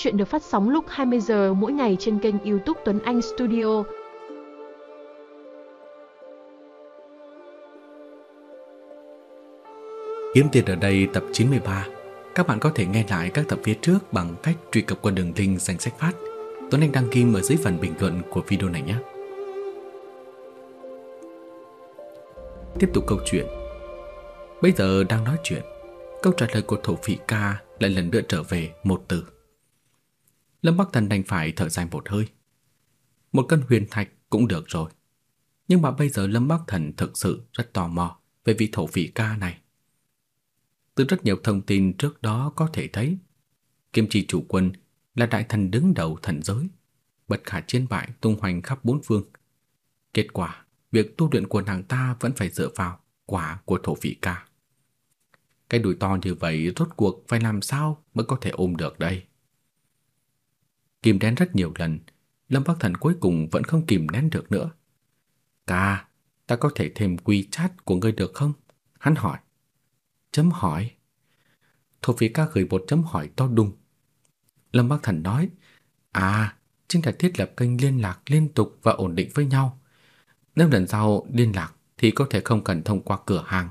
Chuyện được phát sóng lúc 20 giờ mỗi ngày trên kênh YouTube Tuấn Anh Studio. Kiếm tiền ở đây tập 93. Các bạn có thể nghe lại các tập phía trước bằng cách truy cập qua đường link danh sách phát. Tuấn Anh đăng ký ở dưới phần bình luận của video này nhé. Tiếp tục câu chuyện. Bây giờ đang nói chuyện, câu trả lời của thổ phỉ ca lại lần nữa trở về một từ. Lâm Bắc Thần đành phải thở dài một hơi. Một cân huyền thạch cũng được rồi. Nhưng mà bây giờ Lâm Bắc Thần thực sự rất tò mò về vị thổ phỉ ca này. Từ rất nhiều thông tin trước đó có thể thấy, Kim Chi chủ quân là đại thần đứng đầu thần giới, bất khả chiến bại tung hoành khắp bốn phương. Kết quả, việc tu luyện của nàng ta vẫn phải dựa vào quả của thổ phỉ ca. Cái đùi to như vậy rốt cuộc phải làm sao mới có thể ôm được đây? Kìm nén rất nhiều lần, Lâm Bắc Thần cuối cùng vẫn không kìm nén được nữa. Ca, ta có thể thêm quy chat của ngươi được không? Hắn hỏi. Chấm hỏi. Thổ phí ca gửi một chấm hỏi to đùng. Lâm Bắc Thần nói, à, chính là thiết lập kênh liên lạc liên tục và ổn định với nhau. Nếu lần sau liên lạc thì có thể không cần thông qua cửa hàng.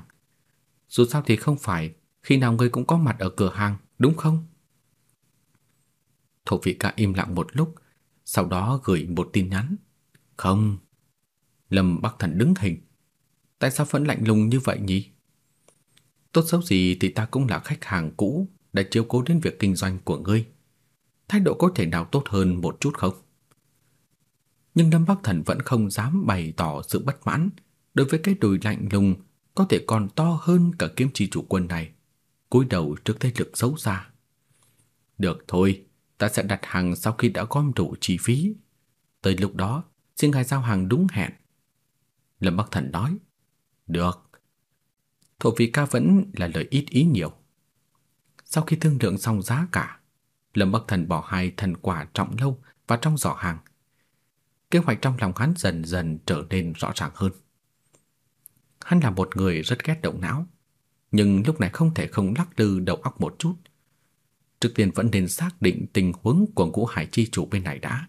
Dù sao thì không phải khi nào ngươi cũng có mặt ở cửa hàng, đúng không? Thổ vị ca im lặng một lúc, sau đó gửi một tin nhắn. Không. Lâm Bắc Thần đứng hình. Tại sao vẫn lạnh lùng như vậy nhỉ? Tốt xấu gì thì ta cũng là khách hàng cũ đã chiếu cố đến việc kinh doanh của ngươi. Thái độ có thể nào tốt hơn một chút không? Nhưng Lâm Bắc Thần vẫn không dám bày tỏ sự bất mãn đối với cái đùi lạnh lùng có thể còn to hơn cả kiếm chi chủ quân này. cúi đầu trước thế lực xấu xa. Được thôi, ta sẽ đặt hàng sau khi đã gom đủ chi phí. Tới lúc đó, xin ngài giao hàng đúng hẹn. Lâm Bắc Thần nói. Được. Thổ phỉ ca vẫn là lời ít ý nhiều. Sau khi thương lượng xong giá cả, Lâm Bắc Thần bỏ hai thần quả trọng lâu vào trong giỏ hàng. Kế hoạch trong lòng hắn dần dần trở nên rõ ràng hơn. Hắn là một người rất ghét động não, nhưng lúc này không thể không lắc lư đầu óc một chút. Trước tiên vẫn nên xác định tình huống của ngũ hải chi chủ bên này đã.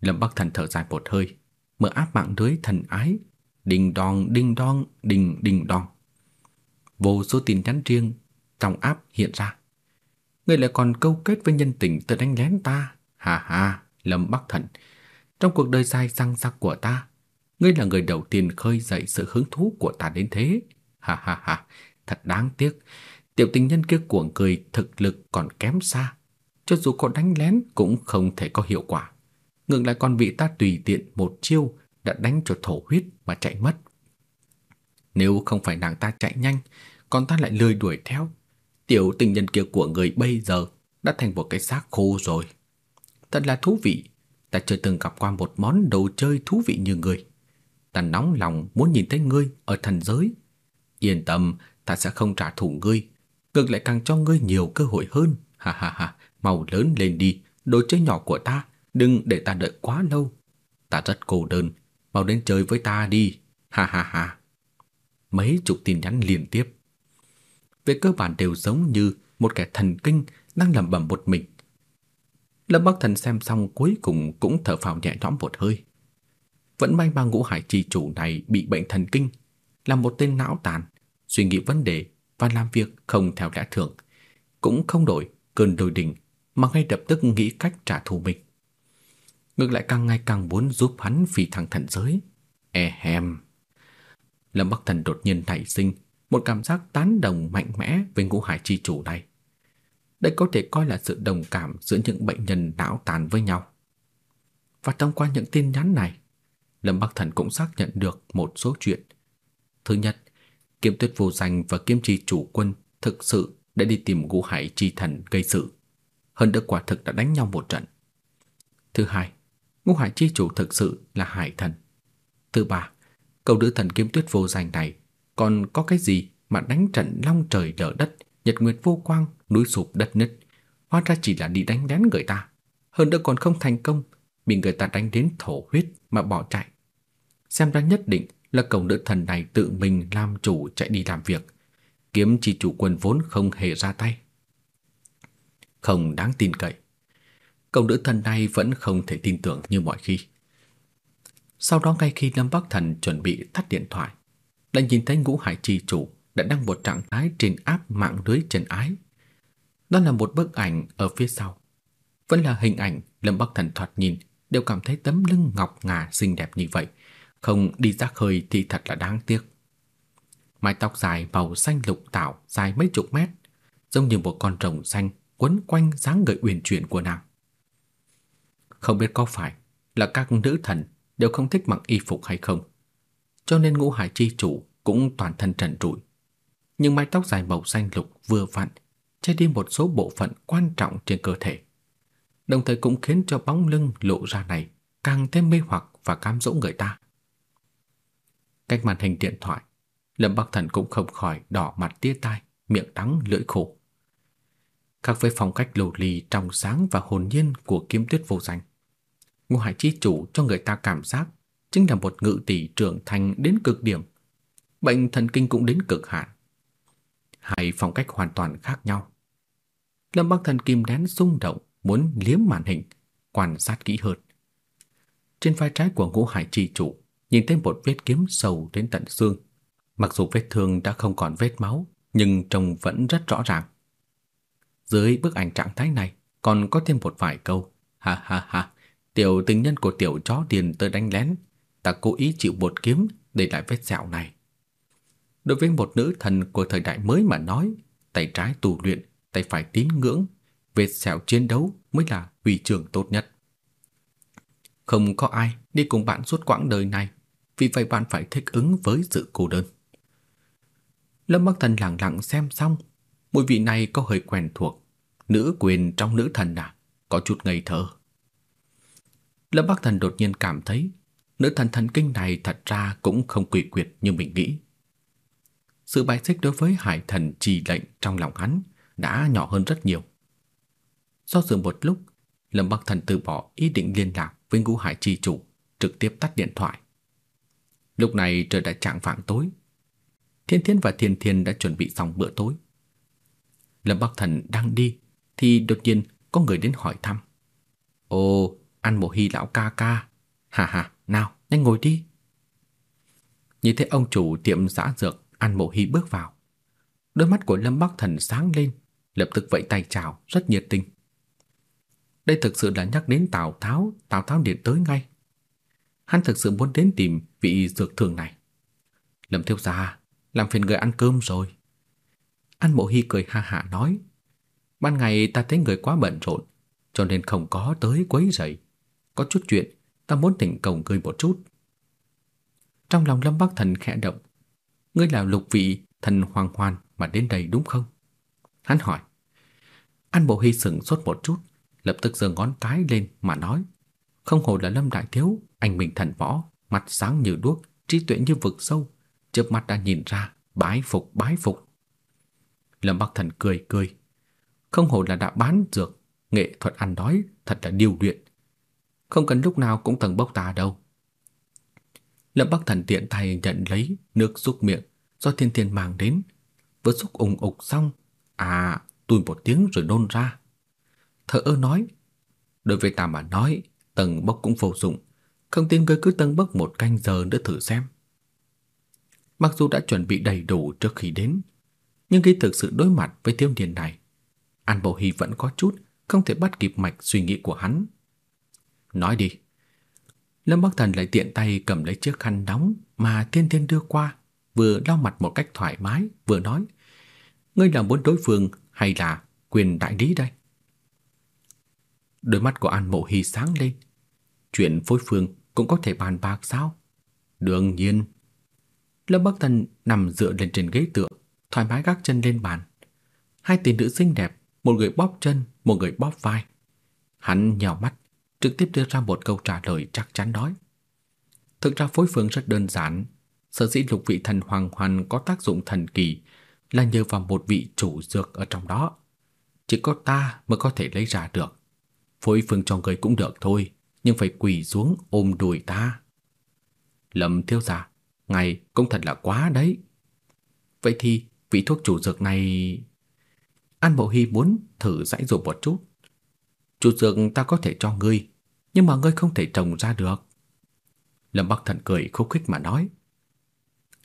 Lâm Bắc Thần thở dài một hơi, mở áp mạng lưới thần ái, đinh đong đinh đong đinh đinh đong. Vô số tin nhắn riêng trong áp hiện ra. Ngươi lại còn câu kết với nhân tình tự đánh lén ta. Hà hà, Lâm Bắc Thần, trong cuộc đời dài răng rắc của ta, ngươi là người đầu tiên khơi dậy sự hứng thú của ta đến thế. Ha ha ha, thật đáng tiếc. Tiểu tình nhân kia của người thực lực còn kém xa. Cho dù có đánh lén cũng không thể có hiệu quả. Ngược lại còn vị ta tùy tiện một chiêu đã đánh cho thổ huyết mà chạy mất. Nếu không phải nàng ta chạy nhanh, còn ta lại lười đuổi theo, tiểu tình nhân kia của người bây giờ đã thành một cái xác khô rồi. Thật là thú vị, ta chưa từng gặp qua một món đồ chơi thú vị như người. Ta nóng lòng muốn nhìn thấy ngươi ở thần giới. Yên tâm, ta sẽ không trả thù ngươi, ngược lại càng cho ngươi nhiều cơ hội hơn. Ha ha ha, mau lớn lên đi, đồ chơi nhỏ của ta, đừng để ta đợi quá lâu. Ta rất cô đơn, mau đến chơi với ta đi. Ha ha ha. Mấy chục tin nhắn liên tiếp. Về cơ bản đều giống như một kẻ thần kinh đang lẩm bẩm một mình. Lâm Bắc Thần xem xong cuối cùng cũng thở phào nhẹ nhõm một hơi. Vẫn may mà ngũ hải chi chủ này bị bệnh thần kinh, là một tên não tàn, suy nghĩ vấn đề và làm việc không theo lẽ thường, cũng không đổi cơn đồi đỉnh mà ngay lập tức nghĩ cách trả thù mình. Ngược lại càng ngày càng muốn giúp hắn phi thăng thần giới. E hem. Lâm Bắc Thần đột nhiên nảy sinh một cảm giác tán đồng mạnh mẽ với ngũ hải chi chủ này. Đây có thể coi là sự đồng cảm giữa những bệnh nhân não tàn với nhau. Và thông qua những tin nhắn này, Lâm Bắc Thần cũng xác nhận được một số chuyện. Thứ nhất, Kiếm Tuyết Vô Danh và Kiếm Chi chủ quân thực sự đã đi tìm ngũ hải chi thần gây sự. Hơn nữa quả thực đã đánh nhau một trận. Thứ hai, ngũ hải chi chủ thực sự là hải thần. Thứ ba, cầu nữ thần Kiếm Tuyết Vô Danh này còn có cái gì mà đánh trận long trời lở đất, nhật nguyệt vô quang, núi sụp đất nứt, hóa ra chỉ là đi đánh lén người ta, hơn nữa còn không thành công, bị người ta đánh đến thổ huyết mà bỏ chạy. Xem ra nhất định là cầu nữ thần này tự mình làm chủ chạy đi làm việc, kiếm chi chủ quân vốn không hề ra tay. Không đáng tin cậy, cậu nữ thần này vẫn không thể tin tưởng như mọi khi. Sau đó ngay khi Lâm Bắc Thần chuẩn bị tắt điện thoại, đã nhìn thấy ngũ hải chi chủ đã đăng một trạng thái trên áp mạng lưới trần ái. Đó là một bức ảnh ở phía sau. Vẫn là hình ảnh Lâm Bắc Thần thoạt nhìn đều cảm thấy tấm lưng ngọc ngà xinh đẹp như vậy, không đi ra khơi thì thật là đáng tiếc. Mái tóc dài màu xanh lục tạo dài mấy chục mét, giống như một con rồng xanh quấn quanh dáng người uyển chuyển của nàng. Không biết có phải là các nữ thần đều không thích mặc y phục hay không, cho nên ngũ hải chi chủ cũng toàn thân trần trụi. Nhưng mái tóc dài màu xanh lục vừa vặn che đi một số bộ phận quan trọng trên cơ thể, đồng thời cũng khiến cho bóng lưng lộ ra này càng thêm mê hoặc và cám dỗ người ta. Cách màn hình điện thoại, Lâm Bắc Thần cũng không khỏi đỏ mặt tia tai, miệng đắng lưỡi khổ. Khác với phong cách lù lì trong sáng và hồn nhiên của kiếm tuyết vô danh, Ngũ Hải Chi Chủ cho người ta cảm giác chính là một ngự tỷ trưởng thành đến cực điểm. Bệnh thần kinh cũng đến cực hạn. Hai phong cách hoàn toàn khác nhau. Lâm Bắc Thần kim đén rung động, muốn liếm màn hình, quan sát kỹ hơn. Trên vai trái của Ngũ Hải Chi Chủ nhìn thấy một vết kiếm sâu đến tận xương. Mặc dù vết thương đã không còn vết máu, nhưng trông vẫn rất rõ ràng. Dưới bức ảnh trạng thái này còn có thêm một vài câu. Ha ha ha, tiểu tình nhân của tiểu chó điền tới đánh lén, ta cố ý chịu một kiếm để lại vết sẹo này. Đối với một nữ thần của thời đại mới mà nói, tay trái tu luyện, tay phải tín ngưỡng, vết sẹo chiến đấu mới là huy trường tốt nhất. Không có ai đi cùng bạn suốt quãng đời này, vì vậy bạn phải thích ứng với sự cô đơn. Lâm Bắc Thần lặng lặng xem xong, mùi vị này có hơi quen thuộc, nữ quyền trong nữ thần à, có chút ngây thơ. Lâm Bắc Thần đột nhiên cảm thấy nữ thần thần kinh này thật ra cũng không quỷ quyệt như mình nghĩ. Sự bài xích đối với hải thần trì lệnh trong lòng hắn đã nhỏ hơn rất nhiều. Do dự một lúc, Lâm Bắc Thần từ bỏ ý định liên lạc với ngũ hải trì chủ, trực tiếp tắt điện thoại. Lúc này trời đã trạng vạng tối. Thiên Thiên và Thiên Thiên đã chuẩn bị xong bữa tối. Lâm Bắc Thần đang đi thì đột nhiên có người đến hỏi thăm. Ồ, ăn mồ hy lão ca ca. Hà hà, nào, nhanh ngồi đi. Nhìn thấy ông chủ tiệm dã dược ăn mồ hy bước vào. Đôi mắt của Lâm Bắc Thần sáng lên, lập tức vẫy tay chào, rất nhiệt tình. Đây thực sự là nhắc đến Tào Tháo, Tào Tháo điện tới ngay. Hắn thực sự muốn đến tìm vị dược thường này. Lâm thiếu gia, làm phiền người ăn cơm rồi. An Mộ Hy cười ha hả nói, ban ngày ta thấy người quá bận rộn, cho nên không có tới quấy rầy. Có chút chuyện, ta muốn tỉnh cổng cười một chút. Trong lòng Lâm Bắc Thần khẽ động, ngươi là lục vị thần hoàng hoàn mà đến đây đúng không? Hắn hỏi. An Bộ Hy sững sốt một chút, lập tức giơ ngón cái lên mà nói, không hồ là Lâm đại thiếu, anh mình thần võ, mặt sáng như đuốc, trí tuệ như vực sâu, chớp mắt đã nhìn ra, bái phục bái phục. Lâm Bắc Thần cười cười, không hồ là đã bán dược, nghệ thuật ăn đói thật là điều luyện. Không cần lúc nào cũng tầng bốc ta đâu. Lâm Bắc Thần tiện tay nhận lấy nước xúc miệng do Thiên Thiên mang đến, vừa xúc ủng ục xong, à, tùi một tiếng rồi nôn ra. Thở ơ nói, đối với ta mà nói, tầng bốc cũng vô dụng, không tin ngươi cứ tầng bốc một canh giờ nữa thử xem. Mặc dù đã chuẩn bị đầy đủ trước khi đến, nhưng khi thực sự đối mặt với tiêu điền này, An Bảo Hy vẫn có chút không thể bắt kịp mạch suy nghĩ của hắn. Nói đi. Lâm Bắc Thần lại tiện tay cầm lấy chiếc khăn nóng mà Thiên Thiên đưa qua, vừa lau mặt một cách thoải mái, vừa nói: "Ngươi là muốn đối phương hay là quyền đại lý đây?" Đôi mắt của An Mộ Hy sáng lên. Chuyện phối phương cũng có thể bàn bạc sao? Đương nhiên. Lâm Bắc Thần nằm dựa lên trên ghế tựa, thoải mái gác chân lên bàn. Hai tỷ nữ xinh đẹp, một người bóp chân, một người bóp vai. Hắn nhào mắt, trực tiếp đưa ra một câu trả lời chắc chắn nói. Thực ra phối phương rất đơn giản, sở dĩ lục vị thần hoàng hoàn có tác dụng thần kỳ là nhờ vào một vị chủ dược ở trong đó. Chỉ có ta mới có thể lấy ra được. Phối phương cho người cũng được thôi, nhưng phải quỳ xuống ôm đùi ta. Lâm thiếu gia, ngài cũng thật là quá đấy. Vậy thì vị thuốc chủ dược này... An Bộ Hy muốn thử dãy dụ một chút. chủ dược ta có thể cho ngươi, nhưng mà ngươi không thể trồng ra được. Lâm Bắc Thần cười khúc khích mà nói.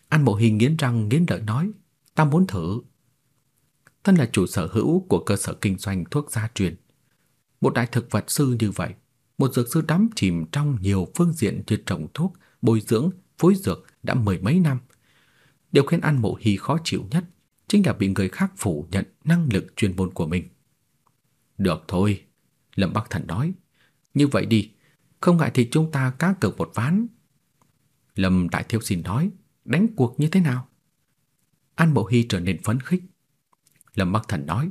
An Bộ Hy nghiến răng nghiến lợi nói, ta muốn thử. Thân là chủ sở hữu của cơ sở kinh doanh thuốc gia truyền. Một đại thực vật sư như vậy, một dược sư đắm chìm trong nhiều phương diện như trồng thuốc, bồi dưỡng, phối dược đã mười mấy năm. Điều khiến An Mộ Hy khó chịu nhất chính là bị người khác phủ nhận năng lực chuyên môn của mình. Được thôi, Lâm Bắc Thần nói. Như vậy đi, không ngại thì chúng ta cá cược một ván. Lâm Đại Thiếu Xin nói, đánh cuộc như thế nào? An Bộ Hy trở nên phấn khích. Lâm Bắc Thần nói,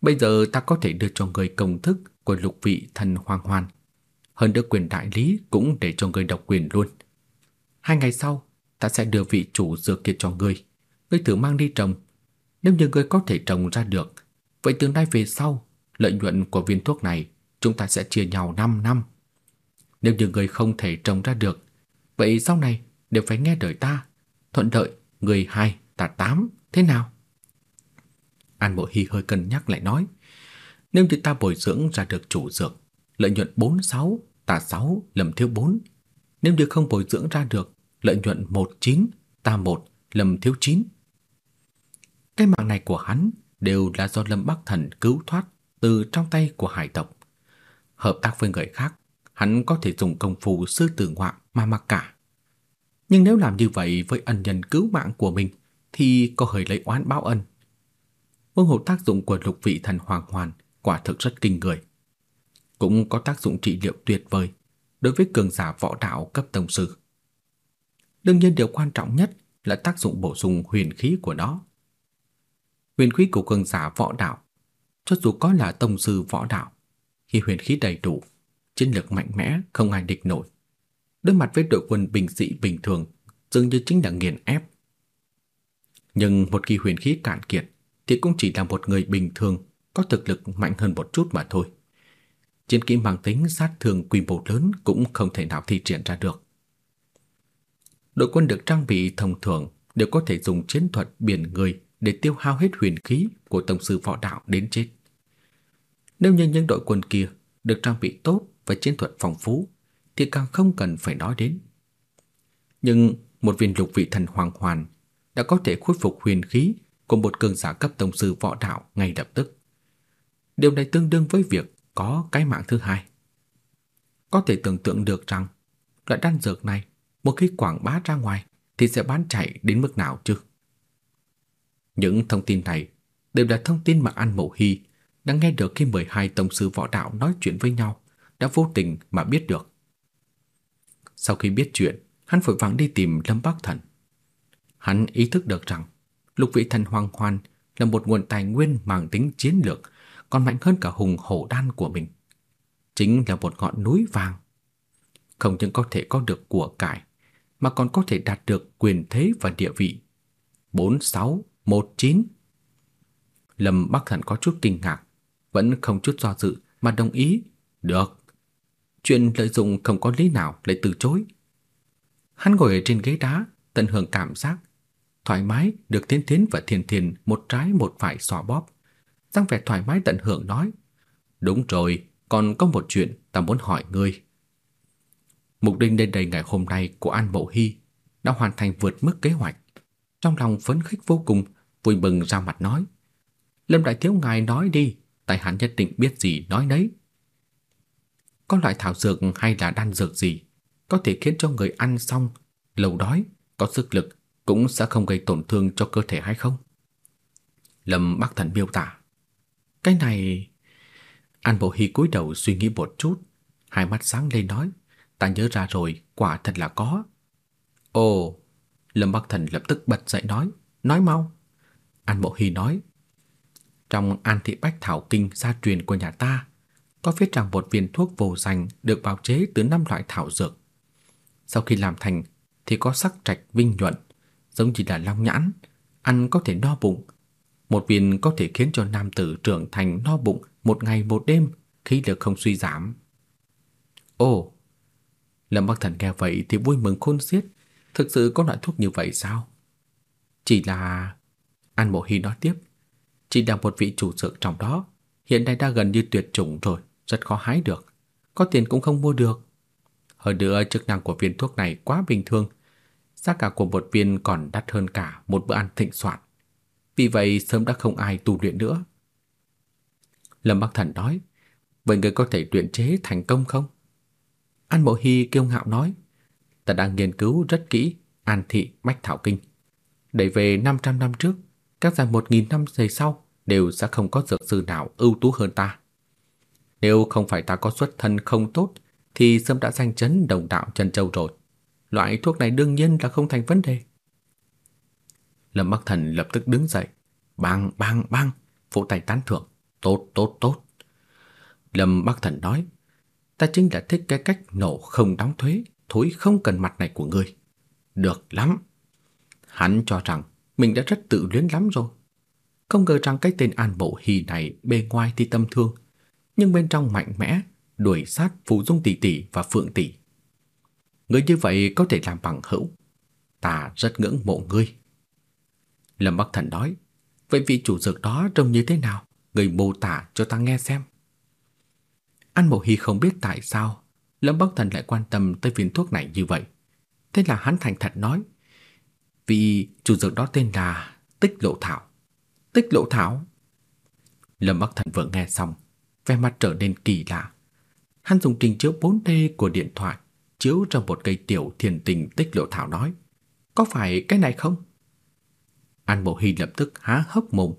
bây giờ ta có thể đưa cho người công thức của lục vị thần hoàng hoàn. Hơn nữa quyền đại lý cũng để cho người độc quyền luôn. Hai ngày sau, ta sẽ đưa vị chủ dược kia cho ngươi. Ngươi thử mang đi trồng. Nếu như ngươi có thể trồng ra được, vậy từ nay về sau, lợi nhuận của viên thuốc này chúng ta sẽ chia nhau 5 năm. Nếu như ngươi không thể trồng ra được, vậy sau này đều phải nghe lời ta. Thuận lợi, người hai, ta tám, thế nào? An Bộ Hy hơi cân nhắc lại nói, nếu như ta bồi dưỡng ra được chủ dược, lợi nhuận 46, ta 6, lầm thiếu 4. Nếu như không bồi dưỡng ra được, lợi nhuận 19, ta 1, lầm thiếu 9. Cái mạng này của hắn đều là do Lâm Bắc Thần cứu thoát từ trong tay của hải tộc. Hợp tác với người khác, hắn có thể dùng công phu sư tử ngoạm mà mặc cả. Nhưng nếu làm như vậy với ân nhân cứu mạng của mình thì có hơi lấy oán báo ân. Vương hộ tác dụng của lục vị thần hoàng hoàn quả thực rất kinh người. Cũng có tác dụng trị liệu tuyệt vời đối với cường giả võ đạo cấp tông sư. Đương nhiên điều quan trọng nhất là tác dụng bổ sung huyền khí của nó. Huyền khí của cường giả võ đạo, cho dù có là tông sư võ đạo, khi huyền khí đầy đủ, chiến lược mạnh mẽ không ai địch nổi. Đối mặt với đội quân bình sĩ bình thường, dường như chính là nghiền ép. Nhưng một khi huyền khí cạn kiệt thì cũng chỉ là một người bình thường có thực lực mạnh hơn một chút mà thôi. Chiến kỹ mang tính sát thương quy mô lớn cũng không thể nào thi triển ra được. Đội quân được trang bị thông thường đều có thể dùng chiến thuật biển người để tiêu hao hết huyền khí của tổng sư võ đạo đến chết. Nếu như những đội quân kia được trang bị tốt và chiến thuật phong phú, thì càng không cần phải nói đến. Nhưng một viên lục vị thần hoàng hoàn đã có thể khôi phục huyền khí của một cường giả cấp tổng sư võ đạo ngay lập tức. Điều này tương đương với việc có cái mạng thứ hai. Có thể tưởng tượng được rằng loại đan dược này một khi quảng bá ra ngoài thì sẽ bán chạy đến mức nào chứ? Những thông tin này đều là thông tin mà An Mộ Hy đang nghe được khi 12 tông sư võ đạo nói chuyện với nhau, đã vô tình mà biết được. Sau khi biết chuyện, hắn vội vàng đi tìm Lâm Bắc Thần. Hắn ý thức được rằng Lục Vị Thần Hoàng Hoàn là một nguồn tài nguyên mang tính chiến lược, còn mạnh hơn cả hùng hổ đan của mình. Chính là một ngọn núi vàng. Không những có thể có được của cải, mà còn có thể đạt được quyền thế và địa vị. 4619 Lâm Bắc Thần có chút kinh ngạc, vẫn không chút do dự mà đồng ý. Được. Chuyện lợi dụng không có lý nào lại từ chối. Hắn ngồi ở trên ghế đá, tận hưởng cảm giác thoải mái được Tiến Tiến và Thiên Thiên một trái một phải xòa bóp dáng vẻ thoải mái tận hưởng nói: "Đúng rồi, còn có một chuyện ta muốn hỏi ngươi." Mục đích đến đây ngày hôm nay của An Mộ Hy đã hoàn thành vượt mức kế hoạch. Trong lòng phấn khích vô cùng, vui mừng ra mặt nói: "Lâm đại thiếu ngài nói đi, tại hắn nhất định biết gì nói đấy." Có loại thảo dược hay là đan dược gì có thể khiến cho người ăn xong lâu đói, có sức lực cũng sẽ không gây tổn thương cho cơ thể hay không? Lâm Bắc Thần miêu tả. Cái này... An Bộ Hy cúi đầu suy nghĩ một chút, hai mắt sáng lên nói, ta nhớ ra rồi, quả thật là có. Ồ, Lâm Bắc Thần lập tức bật dậy nói, nói mau. An Bộ Hy nói, trong An Thị Bách Thảo Kinh gia truyền của nhà ta, có viết rằng một viên thuốc vô danh được bào chế từ năm loại thảo dược. Sau khi làm thành thì có sắc trạch vinh nhuận, giống như là long nhãn, ăn có thể no bụng. Một viên có thể khiến cho nam tử trưởng thành no bụng một ngày một đêm, khí lực không suy giảm. Ồ, Lâm Bắc Thần nghe vậy thì vui mừng khôn xiết, thực sự có loại thuốc như vậy sao? Chỉ là An Mộ Hy nói tiếp, chỉ là một vị chủ dược trong đó, hiện nay đã gần như tuyệt chủng rồi, rất khó hái được, có tiền cũng không mua được. Hơn nữa chức năng của viên thuốc này quá bình thường, giá cả của một viên còn đắt hơn cả một bữa ăn thịnh soạn. Vì vậy sớm đã không ai tu luyện nữa. Lâm Bắc Thần nói, vậy người có thể luyện chế thành công không? An Mộ Hy kiêu ngạo nói, ta đang nghiên cứu rất kỹ An Thị Bách Thảo Kinh. Đẩy về 500 năm trước, các dạng 1.000 năm về sau đều sẽ không có dược sư nào ưu tú hơn ta. Nếu không phải ta có xuất thân không tốt thì sớm đã danh chấn đồng đạo chân châu rồi. Loại thuốc này đương nhiên là không thành vấn đề. Lâm Bắc Thần lập tức đứng dậy, bang bang bang, vỗ tay tán thưởng, tốt tốt tốt. Lâm Bắc Thần nói, ta chính là thích cái cách nổ không đóng thuế, thối không cần mặt này của ngươi. Được lắm. Hắn cho rằng mình đã rất tự luyến lắm rồi. Không ngờ rằng cái tên An Bộ Hì này bề ngoài thì tâm thương, nhưng bên trong mạnh mẽ, đuổi sát Phù Dung tỷ tỷ và Phượng tỷ. Người như vậy có thể làm bằng hữu. Ta rất ngưỡng mộ ngươi. Lâm Bắc Thần nói, vậy vị chủ dược đó trông như thế nào? Người mô tả cho ta nghe xem. An Mộ Hy không biết tại sao Lâm Bắc Thần lại quan tâm tới viên thuốc này như vậy. Thế là hắn thành thật nói, vị chủ dược đó tên là Tích Lộ Thảo. Tích Lộ Thảo? Lâm Bắc Thần vừa nghe xong, vẻ mặt trở nên kỳ lạ. Hắn dùng trình chiếu 4D của điện thoại chiếu ra một cây tiểu thiền tình tích lộ thảo nói, có phải cái này không? An Bộ Hy lập tức há hốc mồm,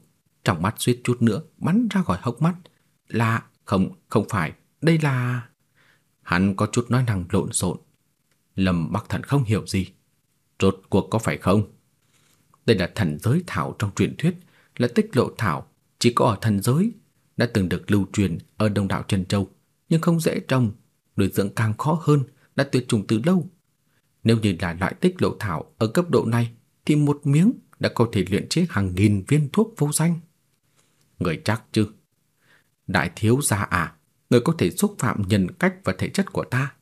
trong mắt suýt chút nữa bắn ra khỏi hốc mắt. Là, không, không phải, đây là... Hắn có chút nói năng lộn xộn. Lâm Bắc Thần không hiểu gì. Rốt cuộc có phải không? Đây là thần giới thảo trong truyền thuyết, là tích lộ thảo, chỉ có ở thần giới, đã từng được lưu truyền ở Đông Đạo Trần Châu, nhưng không dễ trồng, nuôi dưỡng càng khó hơn, đã tuyệt chủng từ lâu. Nếu như là loại tích lộ thảo ở cấp độ này, thì một miếng đã có thể luyện chế hàng nghìn viên thuốc vô danh. Người chắc chứ? Đại thiếu gia à, người có thể xúc phạm nhân cách và thể chất của ta,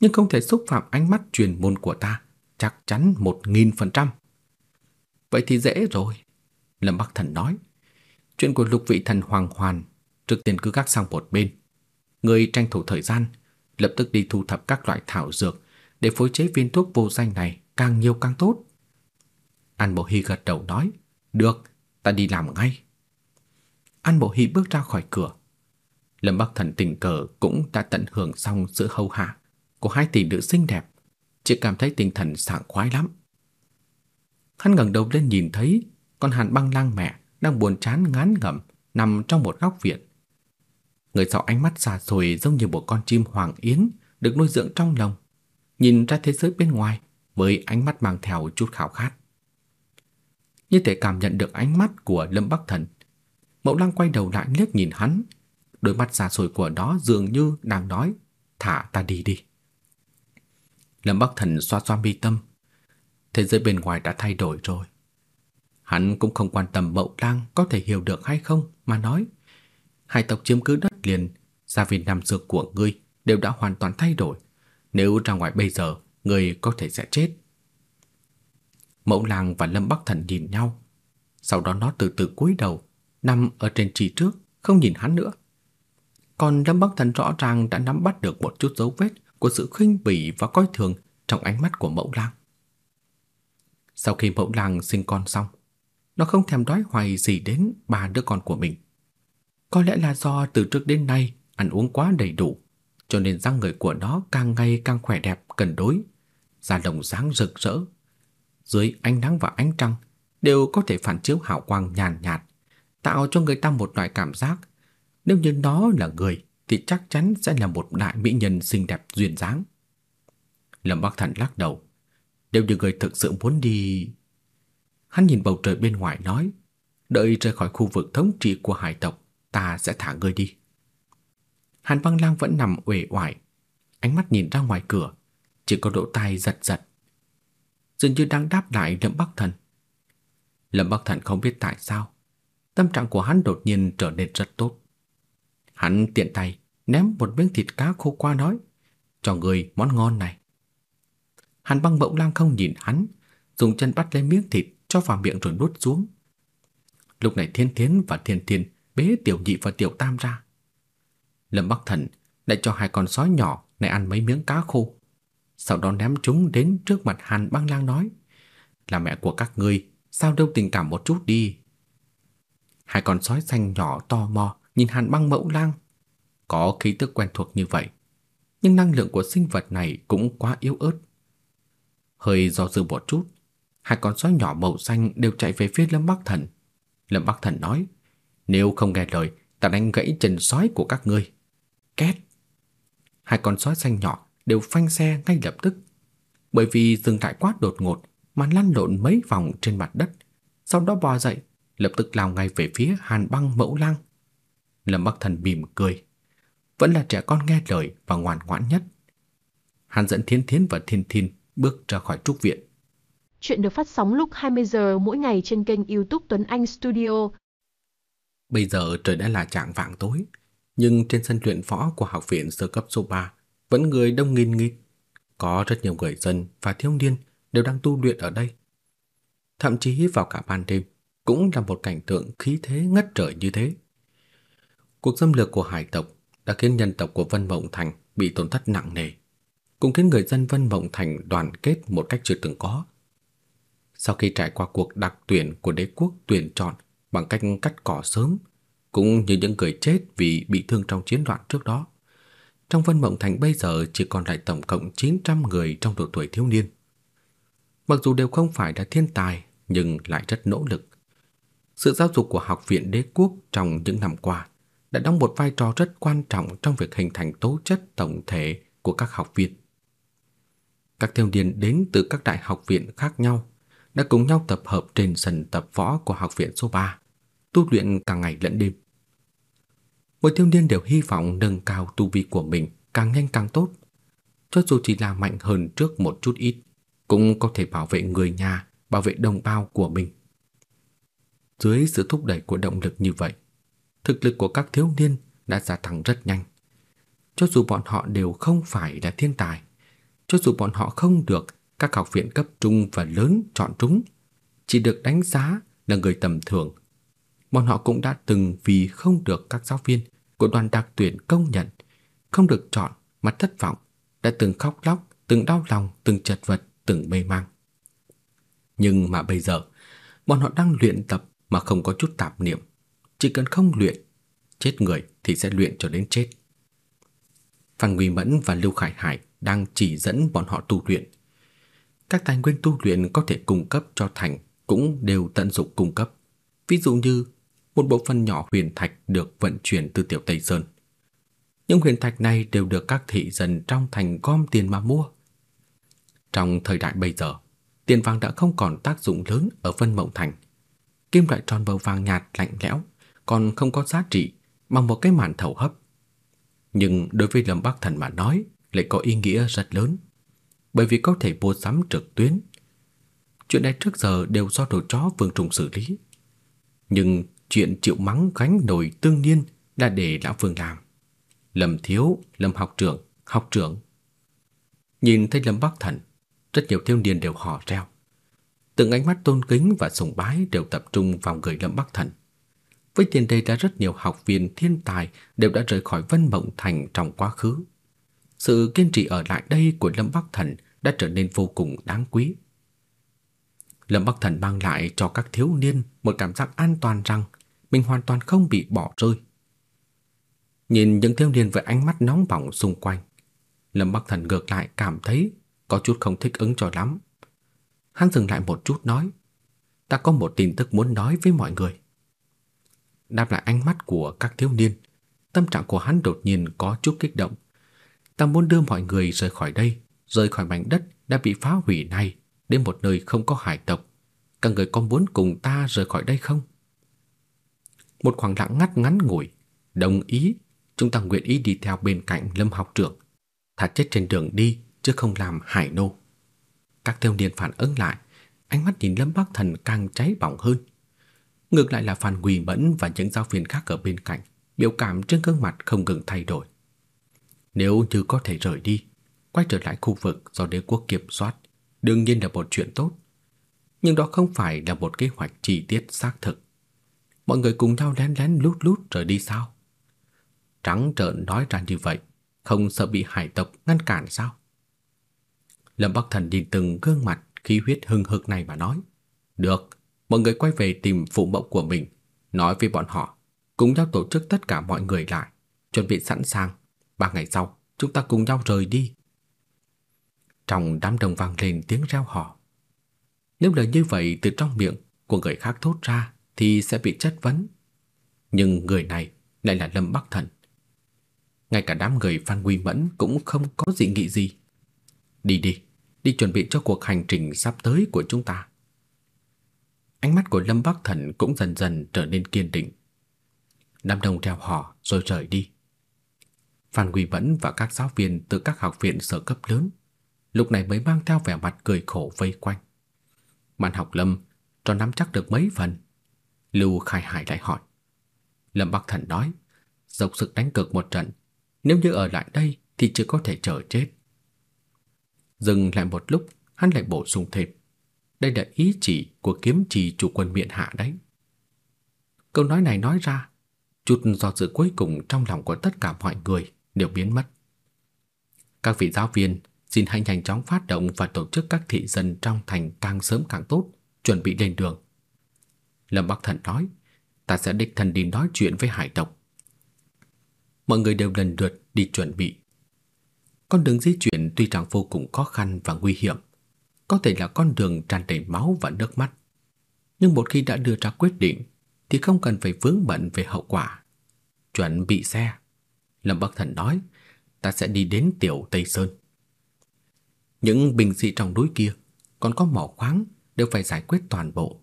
nhưng không thể xúc phạm ánh mắt truyền môn của ta, chắc chắn một nghìn phần trăm. Vậy thì dễ rồi. Lâm Bắc Thần nói. Chuyện của lục vị thần Hoàng Hoàn trước tiên cứ gác sang một bên. Người tranh thủ thời gian, lập tức đi thu thập các loại thảo dược để phối chế viên thuốc vô danh này càng nhiều càng tốt. An Bộ Hy gật đầu nói, được, ta đi làm ngay. An Bộ Hy bước ra khỏi cửa. Lâm Bắc Thần tình cờ cũng đã tận hưởng xong sự hầu hạ của hai tỷ nữ xinh đẹp, chỉ cảm thấy tinh thần sảng khoái lắm. Hắn ngẩng đầu lên nhìn thấy con Hàn Băng Lang mẹ đang buồn chán ngán ngẩm nằm trong một góc viện. Người sau ánh mắt xa xôi giống như một con chim hoàng yến được nuôi dưỡng trong lòng, nhìn ra thế giới bên ngoài với ánh mắt mang theo chút khao khát. Như thể cảm nhận được ánh mắt của Lâm Bắc Thần, Mậu Lăng quay đầu lại liếc nhìn hắn, đôi mắt xa xôi của nó dường như đang nói, thả ta đi đi. Lâm Bắc Thần xoa xoa mi tâm, thế giới bên ngoài đã thay đổi rồi. Hắn cũng không quan tâm Mậu Lăng có thể hiểu được hay không mà nói, hai tộc chiếm cứ đất liền, gia viên nằm dược của ngươi đều đã hoàn toàn thay đổi. Nếu ra ngoài bây giờ, ngươi có thể sẽ chết. Mẫu làng và Lâm Bắc Thần nhìn nhau. Sau đó nó từ từ cúi đầu, nằm ở trên trì trước, không nhìn hắn nữa. Còn Lâm Bắc Thần rõ ràng đã nắm bắt được một chút dấu vết của sự khinh bỉ và coi thường trong ánh mắt của mẫu lang. Sau khi mẫu lang sinh con xong, nó không thèm đói hoài gì đến ba đứa con của mình. Có lẽ là do từ trước đến nay ăn uống quá đầy đủ, cho nên răng người của nó càng ngày càng khỏe đẹp cân đối, da đồng sáng rực rỡ. Dưới ánh nắng và ánh trăng đều có thể phản chiếu hào quang nhàn nhạt, tạo cho người ta một loại cảm giác nếu như nó là người thì chắc chắn sẽ là một đại mỹ nhân xinh đẹp duyên dáng. Lâm Bắc Thần lắc đầu, nếu như người thực sự muốn đi... Hắn nhìn bầu trời bên ngoài nói, đợi rời khỏi khu vực thống trị của hải tộc, ta sẽ thả ngươi đi. Hàn Băng Lang vẫn nằm uể oải, ánh mắt nhìn ra ngoài cửa, chỉ có độ tai giật giật. Dường như đang đáp lại Lâm Bắc Thần. Lâm Bắc Thần không biết tại sao, tâm trạng của hắn đột nhiên trở nên rất tốt. Hắn tiện tay ném một miếng thịt cá khô qua nói, cho người món ngon này. Hàn Băng Bỗng Lang không nhìn hắn, dùng chân bắt lấy miếng thịt cho vào miệng rồi nuốt xuống. Lúc này Thiên Thiến và Thiên Thiên bế tiểu nhị và tiểu tam ra. Lâm Bắc Thần lại cho hai con sói nhỏ này ăn mấy miếng cá khô. Sau đó ném chúng đến trước mặt Hàn Băng Lang nói: "Là mẹ của các ngươi, sao đâu tình cảm một chút đi?" Hai con sói xanh nhỏ tò mò nhìn Hàn Băng Mẫu Lang, có khí tức quen thuộc như vậy, nhưng năng lượng của sinh vật này cũng quá yếu ớt. Hơi do dự một chút, hai con sói nhỏ màu xanh đều chạy về phía Lâm Bắc Thần. Lâm Bắc Thần nói: "Nếu không nghe lời, ta đánh gãy chân sói của các ngươi." Két. Hai con sói xanh nhỏ đều phanh xe ngay lập tức. Bởi vì dừng lại quá đột ngột mà lăn lộn mấy vòng trên mặt đất, sau đó bò dậy, lập tức lao ngay về phía Hàn Băng Mẫu Lang. Lâm Bắc Thần mỉm cười, vẫn là trẻ con nghe lời và ngoan ngoãn nhất. Hắn dẫn Thiên Thiến và Thiên Thiên bước ra khỏi trúc viện. Chuyện được phát sóng lúc 20 giờ mỗi ngày trên kênh YouTube Tuấn Anh Studio. Bây giờ trời đã là trạng vạng tối, nhưng trên sân luyện võ của học viện sơ cấp số 3 vẫn người đông nghìn nghịt. Có rất nhiều người dân và thiếu niên đều đang tu luyện ở đây. Thậm chí vào cả ban đêm cũng là một cảnh tượng khí thế ngất trời như thế. Cuộc xâm lược của hải tộc đã khiến nhân tộc của Vân Mộng Thành bị tổn thất nặng nề, cũng khiến người dân Vân Mộng Thành đoàn kết một cách chưa từng có. Sau khi trải qua cuộc đặc tuyển của đế quốc tuyển chọn bằng cách cắt cỏ sớm, cũng như những người chết vì bị thương trong chiến loạn trước đó, trong Vân Mộng Thành bây giờ chỉ còn lại tổng cộng 900 người trong độ tuổi thiếu niên. Mặc dù đều không phải là thiên tài, nhưng lại rất nỗ lực. Sự giáo dục của học viện đế quốc trong những năm qua đã đóng một vai trò rất quan trọng trong việc hình thành tố chất tổng thể của các học viên. Các thiếu niên đến từ các đại học viện khác nhau đã cùng nhau tập hợp trên sân tập võ của học viện số 3, tu luyện cả ngày lẫn đêm. Mỗi thiếu niên đều hy vọng nâng cao tu vi của mình càng nhanh càng tốt, cho dù chỉ là mạnh hơn trước một chút ít, cũng có thể bảo vệ người nhà, bảo vệ đồng bào của mình. Dưới sự thúc đẩy của động lực như vậy, thực lực của các thiếu niên đã gia tăng rất nhanh. Cho dù bọn họ đều không phải là thiên tài, cho dù bọn họ không được các học viện cấp trung và lớn chọn trúng, chỉ được đánh giá là người tầm thường, bọn họ cũng đã từng vì không được các giáo viên của đoàn đặc tuyển công nhận, không được chọn mà thất vọng, đã từng khóc lóc, từng đau lòng, từng chật vật, từng mê mang. Nhưng mà bây giờ, bọn họ đang luyện tập mà không có chút tạp niệm, chỉ cần không luyện, chết người thì sẽ luyện cho đến chết. Phan Nguy Mẫn và Lưu Khải Hải đang chỉ dẫn bọn họ tu luyện. Các tài nguyên tu luyện có thể cung cấp cho thành cũng đều tận dụng cung cấp. Ví dụ như một bộ phận nhỏ huyền thạch được vận chuyển từ Tiểu Tây Sơn. Những huyền thạch này đều được các thị dân trong thành gom tiền mà mua. Trong thời đại bây giờ, tiền vàng đã không còn tác dụng lớn ở Vân Mộng Thành. Kim loại tròn bầu vàng nhạt lạnh lẽo còn không có giá trị bằng một cái màn thầu hấp. Nhưng đối với Lâm Bắc Thần mà nói lại có ý nghĩa rất lớn, bởi vì có thể mua sắm trực tuyến. Chuyện này trước giờ đều do đồ chó Vương Trùng xử lý. Nhưng chuyện chịu mắng gánh nổi tương niên đã để lão phương làm. Lâm Thiếu, Lâm học trưởng, học trưởng. Nhìn thấy Lâm Bắc Thần, rất nhiều thiếu niên đều hò reo. Từng ánh mắt tôn kính và sùng bái đều tập trung vào người Lâm Bắc Thần. Với tiền đề đã rất nhiều học viên thiên tài đều đã rời khỏi Vân Mộng Thành trong quá khứ. Sự kiên trì ở lại đây của Lâm Bắc Thần đã trở nên vô cùng đáng quý. Lâm Bắc Thần mang lại cho các thiếu niên một cảm giác an toàn rằng mình hoàn toàn không bị bỏ rơi. Nhìn những thiếu niên với ánh mắt nóng bỏng xung quanh, Lâm Bắc Thần ngược lại cảm thấy có chút không thích ứng cho lắm. Hắn dừng lại một chút nói, ta có một tin tức muốn nói với mọi người. Đáp lại ánh mắt của các thiếu niên, tâm trạng của hắn đột nhiên có chút kích động. Ta muốn đưa mọi người rời khỏi đây, rời khỏi mảnh đất đã bị phá hủy này đến một nơi không có hải tộc. Các người có muốn cùng ta rời khỏi đây không? Một khoảng lặng ngắt ngắn ngủi, đồng ý, chúng ta nguyện ý đi theo bên cạnh Lâm học trưởng, thà chết trên đường đi chứ không làm hải nô. Các thiếu niên phản ứng lại, ánh mắt nhìn Lâm Bắc Thần càng cháy bỏng hơn. Ngược lại là Phan Quỳ Mẫn và những giáo viên khác ở bên cạnh, biểu cảm trên gương mặt không ngừng thay đổi. Nếu như có thể rời đi, quay trở lại khu vực do đế quốc kiểm soát, đương nhiên là một chuyện tốt. Nhưng đó không phải là một kế hoạch chi tiết xác thực. Mọi người cùng nhau lén lén lút lút rời đi sao? Trắng trợn nói ra như vậy, không sợ bị hải tộc ngăn cản sao? Lâm Bắc Thần nhìn từng gương mặt khí huyết hưng hực này mà nói. Được, mọi người quay về tìm phụ mẫu của mình, nói với bọn họ, cùng nhau tổ chức tất cả mọi người lại, chuẩn bị sẵn sàng. Ba ngày sau, chúng ta cùng nhau rời đi. Trong đám đông vang lên tiếng reo hò. Nếu lời như vậy từ trong miệng của người khác thốt ra thì sẽ bị chất vấn. Nhưng người này lại là Lâm Bắc Thần. Ngay cả đám người Phan Quy Mẫn cũng không có dị nghị gì. Đi đi, đi chuẩn bị cho cuộc hành trình sắp tới của chúng ta. Ánh mắt của Lâm Bắc Thần cũng dần dần trở nên kiên định. Đám đông theo họ rồi rời đi. Phan Quy Mẫn và các giáo viên từ các học viện sở cấp lớn lúc này mới mang theo vẻ mặt cười khổ vây quanh. Màn học Lâm cho nắm chắc được mấy phần. Lưu Khai Hải lại hỏi. Lâm Bắc Thần nói, dốc sức đánh cực một trận, nếu như ở lại đây thì chỉ có thể chờ chết. Dừng lại một lúc, hắn lại bổ sung thêm. Đây là ý chỉ của kiếm trì chủ quân miện hạ đấy. Câu nói này nói ra, chút do dự cuối cùng trong lòng của tất cả mọi người đều biến mất. Các vị giáo viên xin hãy nhanh chóng phát động và tổ chức các thị dân trong thành càng sớm càng tốt, chuẩn bị lên đường. Lâm Bắc Thần nói, ta sẽ đích thân đi nói chuyện với hải tộc. Mọi người đều lần lượt đi chuẩn bị. Con đường di chuyển tuy rằng vô cùng khó khăn và nguy hiểm, có thể là con đường tràn đầy máu và nước mắt. Nhưng một khi đã đưa ra quyết định thì không cần phải vướng bận về hậu quả. Chuẩn bị xe. Lâm Bắc Thần nói, ta sẽ đi đến tiểu Tây Sơn. Những binh sĩ trong núi kia còn có mỏ khoáng đều phải giải quyết toàn bộ.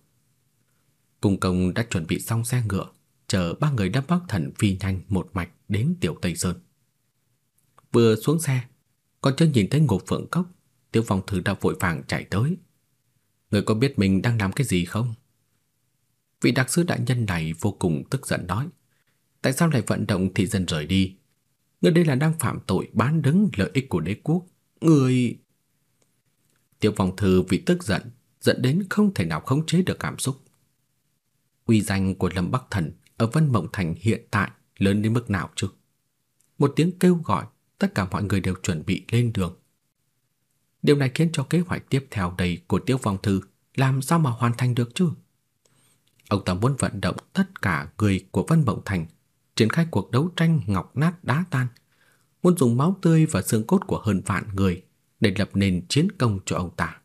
Cung công đã chuẩn bị xong xe ngựa, chờ ba người đắp bắc thần phi nhanh một mạch đến tiểu Tây Sơn. Vừa xuống xe, còn chưa nhìn thấy ngục Phượng Cốc, Tiêu Phong Thư đã vội vàng chạy tới. Người có biết mình đang làm cái gì không? Vị đặc sứ đại nhân này vô cùng tức giận nói. Tại sao lại vận động thị dân rời đi? Người đây là đang phạm tội bán đứng lợi ích của đế quốc. Người... Tiêu Phong Thư vì tức giận, dẫn đến không thể nào khống chế được cảm xúc. Uy danh của Lâm Bắc Thần ở Vân Mộng Thành hiện tại lớn đến mức nào chứ? Một tiếng kêu gọi, tất cả mọi người đều chuẩn bị lên đường. Điều này khiến cho kế hoạch tiếp theo đầy của Tiêu Phong Thư làm sao mà hoàn thành được chứ? Ông ta muốn vận động tất cả người của Vân Mộng Thành triển khai cuộc đấu tranh ngọc nát đá tan, muốn dùng máu tươi và xương cốt của hơn vạn người để lập nền chiến công cho ông ta.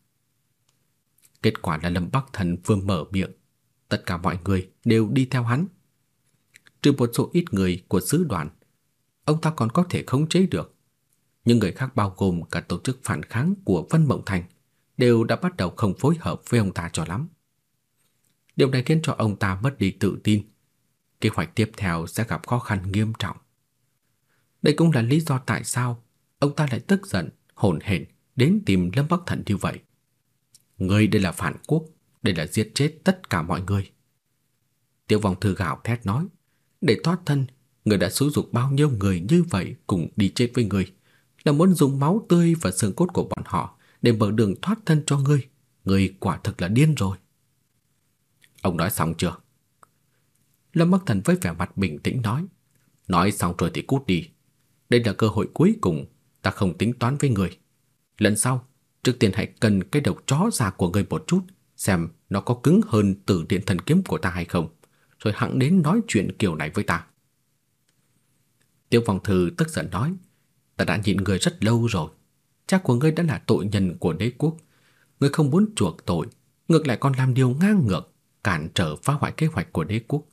Kết quả là Lâm Bắc Thần vừa mở miệng, tất cả mọi người đều đi theo hắn. Trừ một số ít người của sứ đoàn, ông ta còn có thể khống chế được. Nhưng người khác bao gồm cả tổ chức phản kháng của Vân Mộng Thành đều đã bắt đầu không phối hợp với ông ta cho lắm. Điều này khiến cho ông ta mất đi tự tin. Kế hoạch tiếp theo sẽ gặp khó khăn nghiêm trọng. Đây cũng là lý do tại sao ông ta lại tức giận hồn hển đến tìm Lâm Bắc Thần như vậy. Người đây là phản quốc, đây là giết chết tất cả mọi người. Tiêu vong thư gào thét nói, để thoát thân, người đã xúi dục bao nhiêu người như vậy cùng đi chết với người, là muốn dùng máu tươi và xương cốt của bọn họ để mở đường thoát thân cho ngươi. Ngươi quả thực là điên rồi. Ông nói xong chưa? Lâm Bắc Thần với vẻ mặt bình tĩnh nói, nói xong rồi thì cút đi. Đây là cơ hội cuối cùng ta không tính toán với người. Lần sau, trước tiên hãy cần cái đầu chó già của người một chút, xem nó có cứng hơn tử điện thần kiếm của ta hay không, rồi hẵng đến nói chuyện kiểu này với ta. Tiêu Phong Thư tức giận nói, ta đã nhịn người rất lâu rồi. Cha của ngươi đã là tội nhân của đế quốc. Ngươi không muốn chuộc tội, ngược lại còn làm điều ngang ngược, cản trở phá hoại kế hoạch của đế quốc.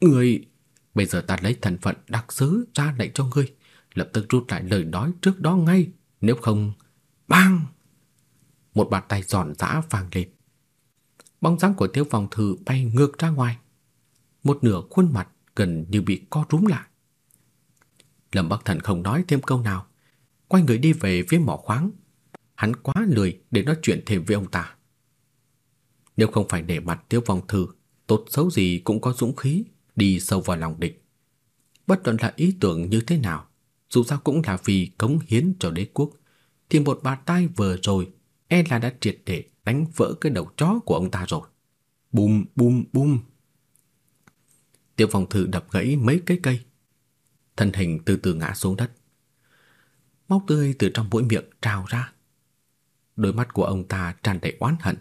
Ngươi, bây giờ ta lấy thân phận đặc sứ ra lệnh cho ngươi, lập tức rút lại lời nói trước đó ngay, nếu không... Bang! Một bàn tay giòn giã vàng lên. Bóng dáng của Tiêu Phong Thư bay ngược ra ngoài. Một nửa khuôn mặt gần như bị co rúm lại. Lâm Bắc Thần không nói thêm câu nào, quay người đi về phía mỏ khoáng. Hắn quá lười để nói chuyện thêm với ông ta. Nếu không phải để mặt Tiêu Phong Thư, tốt xấu gì cũng có dũng khí đi sâu vào lòng địch. Bất luận là ý tưởng như thế nào, dù sao cũng là vì cống hiến cho đế quốc, thì một bàn tay vừa rồi e là đã triệt để đánh vỡ cái đầu chó của ông ta rồi. Bùm bùm bùm. Tiêu Phong Thư đập gãy mấy cái cây. Thân hình từ từ ngã xuống đất. máu tươi từ trong mũi miệng trào ra. Đôi mắt của ông ta tràn đầy oán hận.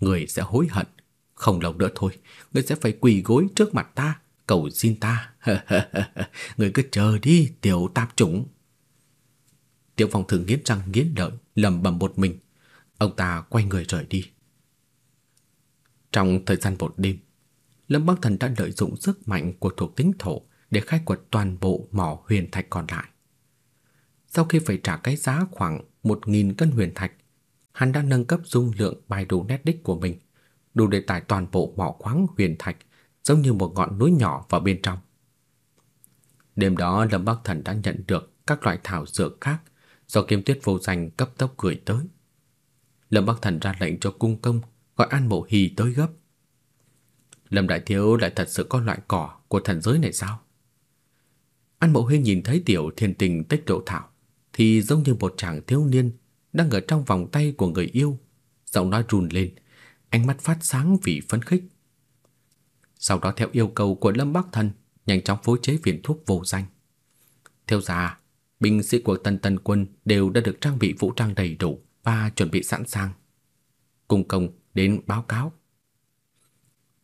Người sẽ hối hận, không lâu nữa thôi, người sẽ phải quỳ gối trước mặt ta, cầu xin ta. người cứ chờ đi, tiểu tạp chủng. Tiểu Phong thường nghiến răng nghiến lợi, lẩm bẩm một mình. Ông ta quay người rời đi. Trong thời gian một đêm, Lâm Bắc Thần đã lợi dụng sức mạnh của thuộc tính thổ để khai quật toàn bộ mỏ huyền thạch còn lại. Sau khi phải trả cái giá khoảng 1.000 cân huyền thạch, hắn đã nâng cấp dung lượng bài đồ nét đích của mình, đủ để tải toàn bộ mỏ khoáng huyền thạch giống như một ngọn núi nhỏ vào bên trong. Đêm đó Lâm Bắc Thần đã nhận được các loại thảo dược khác do Kiếm Tuyết vô danh cấp tốc gửi tới. Lâm Bắc Thần ra lệnh cho cung công gọi An Mộ Hì tới gấp. Lâm Đại Thiếu lại thật sự có loại cỏ của thần giới này sao? An Mộ Hì nhìn thấy tiểu thiên tình tích độ thảo thì giống như một chàng thiếu niên đang ở trong vòng tay của người yêu, giọng nói run lên, ánh mắt phát sáng vì phấn khích. Sau đó theo yêu cầu của Lâm Bắc Thần, nhanh chóng phối chế viên thuốc vô danh. Theo già, binh sĩ của Tân Tân quân đều đã được trang bị vũ trang đầy đủ và chuẩn bị sẵn sàng. Cung công đến báo cáo.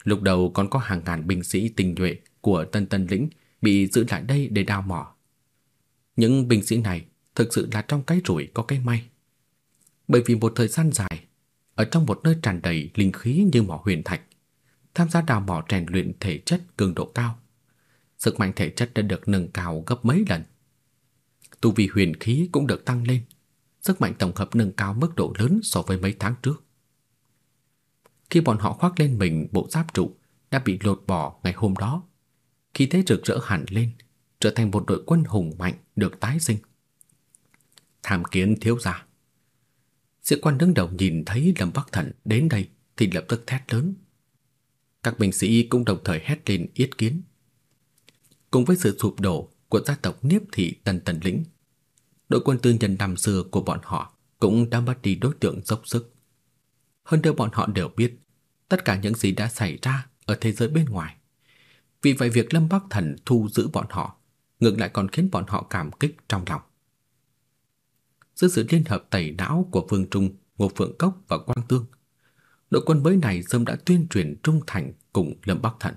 Lúc đầu còn có hàng ngàn binh sĩ tình nhuệ của Tân Tân lĩnh bị giữ lại đây để đào mỏ. Những binh sĩ này thực sự là trong cái rủi có cái may. Bởi vì một thời gian dài, ở trong một nơi tràn đầy linh khí như mỏ huyền thạch, tham gia đào mỏ rèn luyện thể chất cường độ cao. Sức mạnh thể chất đã được nâng cao gấp mấy lần. Tu vi huyền khí cũng được tăng lên, sức mạnh tổng hợp nâng cao mức độ lớn so với mấy tháng trước. Khi bọn họ khoác lên mình bộ giáp trụ đã bị lột bỏ ngày hôm đó, khi thế rực rỡ hẳn lên, trở thành một đội quân hùng mạnh được tái sinh. Tham kiến thiếu gia. Sĩ quan đứng đầu nhìn thấy Lâm Bắc Thần đến đây thì lập tức thét lớn. Các binh sĩ cũng đồng thời hét lên yết kiến. Cùng với sự sụp đổ của gia tộc Niếp thị Tần Tần lĩnh, đội quân tư nhân năm xưa của bọn họ cũng đã mất đi đối tượng dốc sức. Hơn nữa bọn họ đều biết tất cả những gì đã xảy ra ở thế giới bên ngoài. Vì vậy việc Lâm Bắc Thần thu giữ bọn họ ngược lại còn khiến bọn họ cảm kích trong lòng. Dưới sự liên hợp tẩy não của Vương Trung, Ngô Phượng Cốc và Quang Tương, đội quân mới này sớm đã tuyên truyền trung thành cùng Lâm Bắc Thần.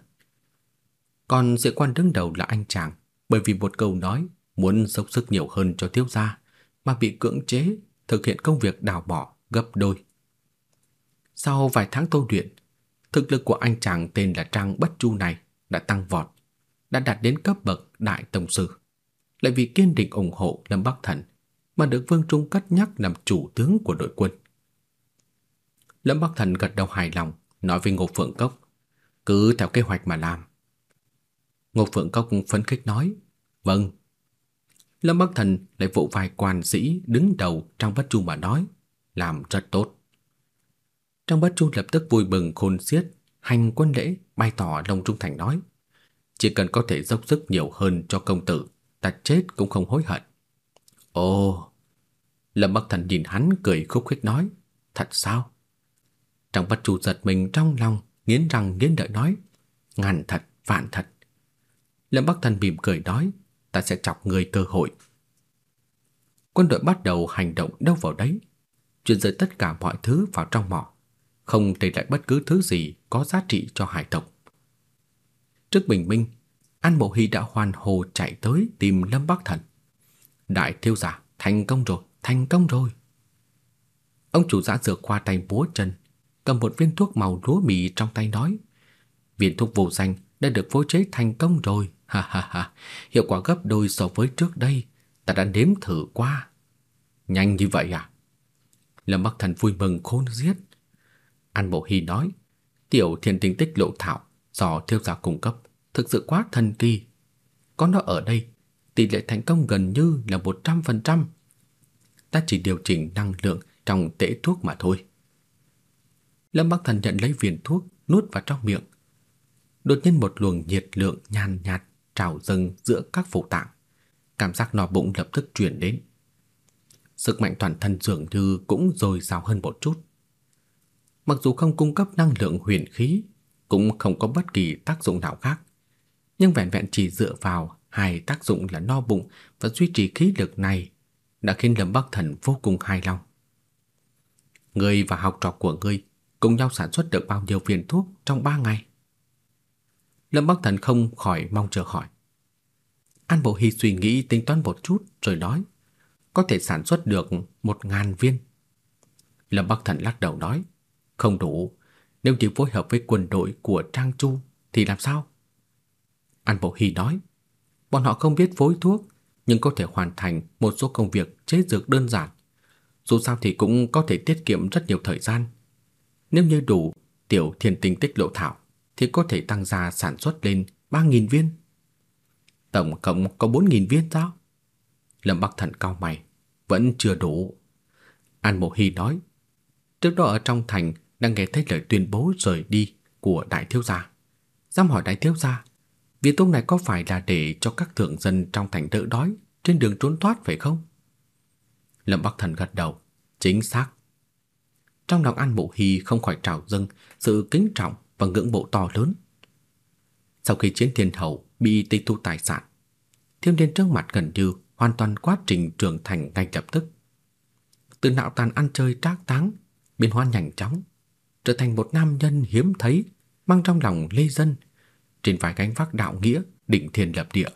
Còn sĩ quan đứng đầu là anh chàng, bởi vì một câu nói muốn dốc sức nhiều hơn cho thiếu gia mà bị cưỡng chế thực hiện công việc đào mỏ gấp đôi. Sau vài tháng tu luyện, thực lực của anh chàng tên là Trang Bất Chu này đã tăng vọt, đã đạt đến cấp bậc đại tổng sư. Lại vì kiên định ủng hộ Lâm Bắc Thần mà được Vương Trung cất nhắc làm chủ tướng của đội quân. Lâm Bắc Thần gật đầu hài lòng, nói với Ngô Phượng Cốc, cứ theo kế hoạch mà làm. Ngô Phượng Cốc phấn khích nói, vâng. Lâm Bắc Thần lại vỗ vai quan sĩ đứng đầu trong bất chu mà nói, làm rất tốt. Trong bất chu lập tức vui mừng khôn xiết, hành quân lễ bày tỏ lòng trung thành nói, chỉ cần có thể dốc sức nhiều hơn cho công tử, ta chết cũng không hối hận. Ồ, Lâm Bắc Thần nhìn hắn cười khúc khích nói, thật sao? Trong bất chu giật mình trong lòng, nghiến răng nghiến lợi nói, ngàn thật, vạn thật. Lâm Bắc Thần mỉm cười nói, ta sẽ chọc người cơ hội. Quân đội bắt đầu hành động đâu vào đấy, chuyển rời tất cả mọi thứ vào trong mỏ, không để lại bất cứ thứ gì có giá trị cho hải tộc. Trước bình minh, An Bộ Hy đã hoàn hồ chạy tới tìm Lâm Bắc Thần. Đại thiếu giả, thành công rồi, thành công rồi. Ông chủ giã dược qua tay búa chân, cầm một viên thuốc màu lúa mì trong tay nói. Viên thuốc vô danh đã được phối chế thành công rồi, ha ha ha, hiệu quả gấp đôi so với trước đây, ta đã nếm thử qua. Nhanh như vậy à? Lâm Bắc Thần vui mừng khôn xiết. An Bộ Hy nói, tiểu thiên tinh tích lộ thảo do thiêu gia cung cấp, thực sự quá thần kỳ. Có nó ở đây, tỷ lệ thành công gần như là 100%. Ta chỉ điều chỉnh năng lượng trong tễ thuốc mà thôi. Lâm Bắc Thần nhận lấy viên thuốc, nuốt vào trong miệng. Đột nhiên một luồng nhiệt lượng nhàn nhạt trào dâng giữa các phủ tạng. Cảm giác no bụng lập tức truyền đến. Sức mạnh toàn thân dường như cũng dồi dào hơn một chút. Mặc dù không cung cấp năng lượng huyền khí, cũng không có bất kỳ tác dụng nào khác, nhưng vẹn vẹn chỉ dựa vào hai tác dụng là no bụng và duy trì khí lực này đã khiến Lâm Bắc Thần vô cùng hài lòng. Ngươi và học trò của ngươi cùng nhau sản xuất được bao nhiêu viên thuốc trong 3 ngày? Lâm Bắc Thần không khỏi mong chờ hỏi. An Bộ Hy suy nghĩ tính toán một chút rồi nói, có thể sản xuất được một ngàn viên. Lâm Bắc Thần lắc đầu nói, không đủ, nếu chỉ phối hợp với quân đội của Trang Chu thì làm sao? An Bộ Hy nói, bọn họ không biết phối thuốc nhưng có thể hoàn thành một số công việc chế dược đơn giản. Dù sao thì cũng có thể tiết kiệm rất nhiều thời gian. Nếu như đủ tiểu thiên tinh tích lộ thảo thì có thể tăng gia sản xuất lên 3000 viên. Tổng cộng có 4.000 viên sao? Lâm Bắc Thần cao mày, vẫn chưa đủ. An Mộ Hi nói, trước đó ở trong thành đang nghe thấy lời tuyên bố rời đi của đại thiếu gia. Dám hỏi đại thiếu gia, viên thuốc này có phải là để cho các thượng dân trong thành đỡ đói trên đường trốn thoát phải không? Lâm Bắc Thần gật đầu, chính xác. Trong lòng An Mộ Hi không khỏi trào dâng sự kính trọng và ngưỡng mộ to lớn. Sau khi chiến thiên hậu bị tịch thu tài sản, thiếu niên trước mặt gần như hoàn toàn quá trình trưởng thành ngay lập tức. Từ nạo tàn ăn chơi trác táng, biến hóa nhanh chóng, trở thành một nam nhân hiếm thấy, mang trong lòng lê dân, trên vai gánh vác đạo nghĩa, định thiên lập địa.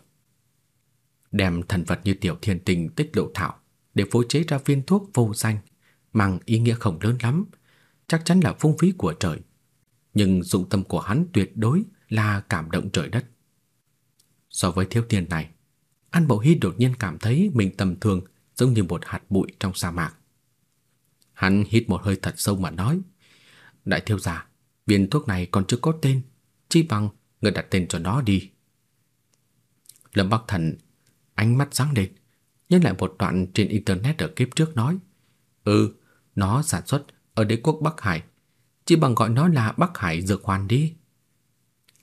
Đem thần vật như tiểu thiên tình tích lộ thảo để phối chế ra viên thuốc vô danh, mang ý nghĩa không lớn lắm, chắc chắn là phung phí của trời. Nhưng dụng tâm của hắn tuyệt đối là cảm động trời đất. So với thiếu tiền này, An Bảo Hy đột nhiên cảm thấy mình tầm thường giống như một hạt bụi trong sa mạc. Hắn hít một hơi thật sâu mà nói, Đại thiếu gia, viên thuốc này còn chưa có tên, chi bằng người đặt tên cho nó đi. Lâm Bắc Thần ánh mắt sáng lên, nhớ lại một đoạn trên internet ở kiếp trước nói, "Ừ, nó sản xuất ở đế quốc Bắc Hải, chỉ bằng gọi nó là Bắc Hải Dược Hoàn đi."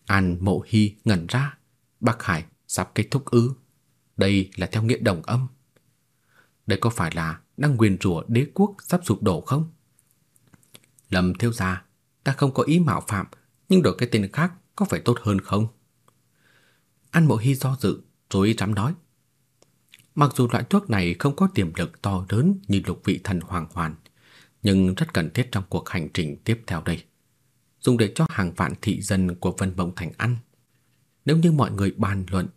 An Mộ Hy ngẩn ra, Bắc Hải sắp kết thúc ư? Đây là theo nghĩa đồng âm. Đây có phải là đang nguyền rủa đế quốc sắp sụp đổ không? Lâm thiếu gia, ta không có ý mạo phạm, nhưng đổi cái tên khác có phải tốt hơn không? An Mộ Hy do dự, rồi dám nói. Mặc dù loại thuốc này không có tiềm lực to lớn như lục vị thần hoàng hoàn, nhưng rất cần thiết trong cuộc hành trình tiếp theo đây. Dùng để cho hàng vạn thị dân của Vân bồng Thành ăn. Nếu như mọi người bàn luận,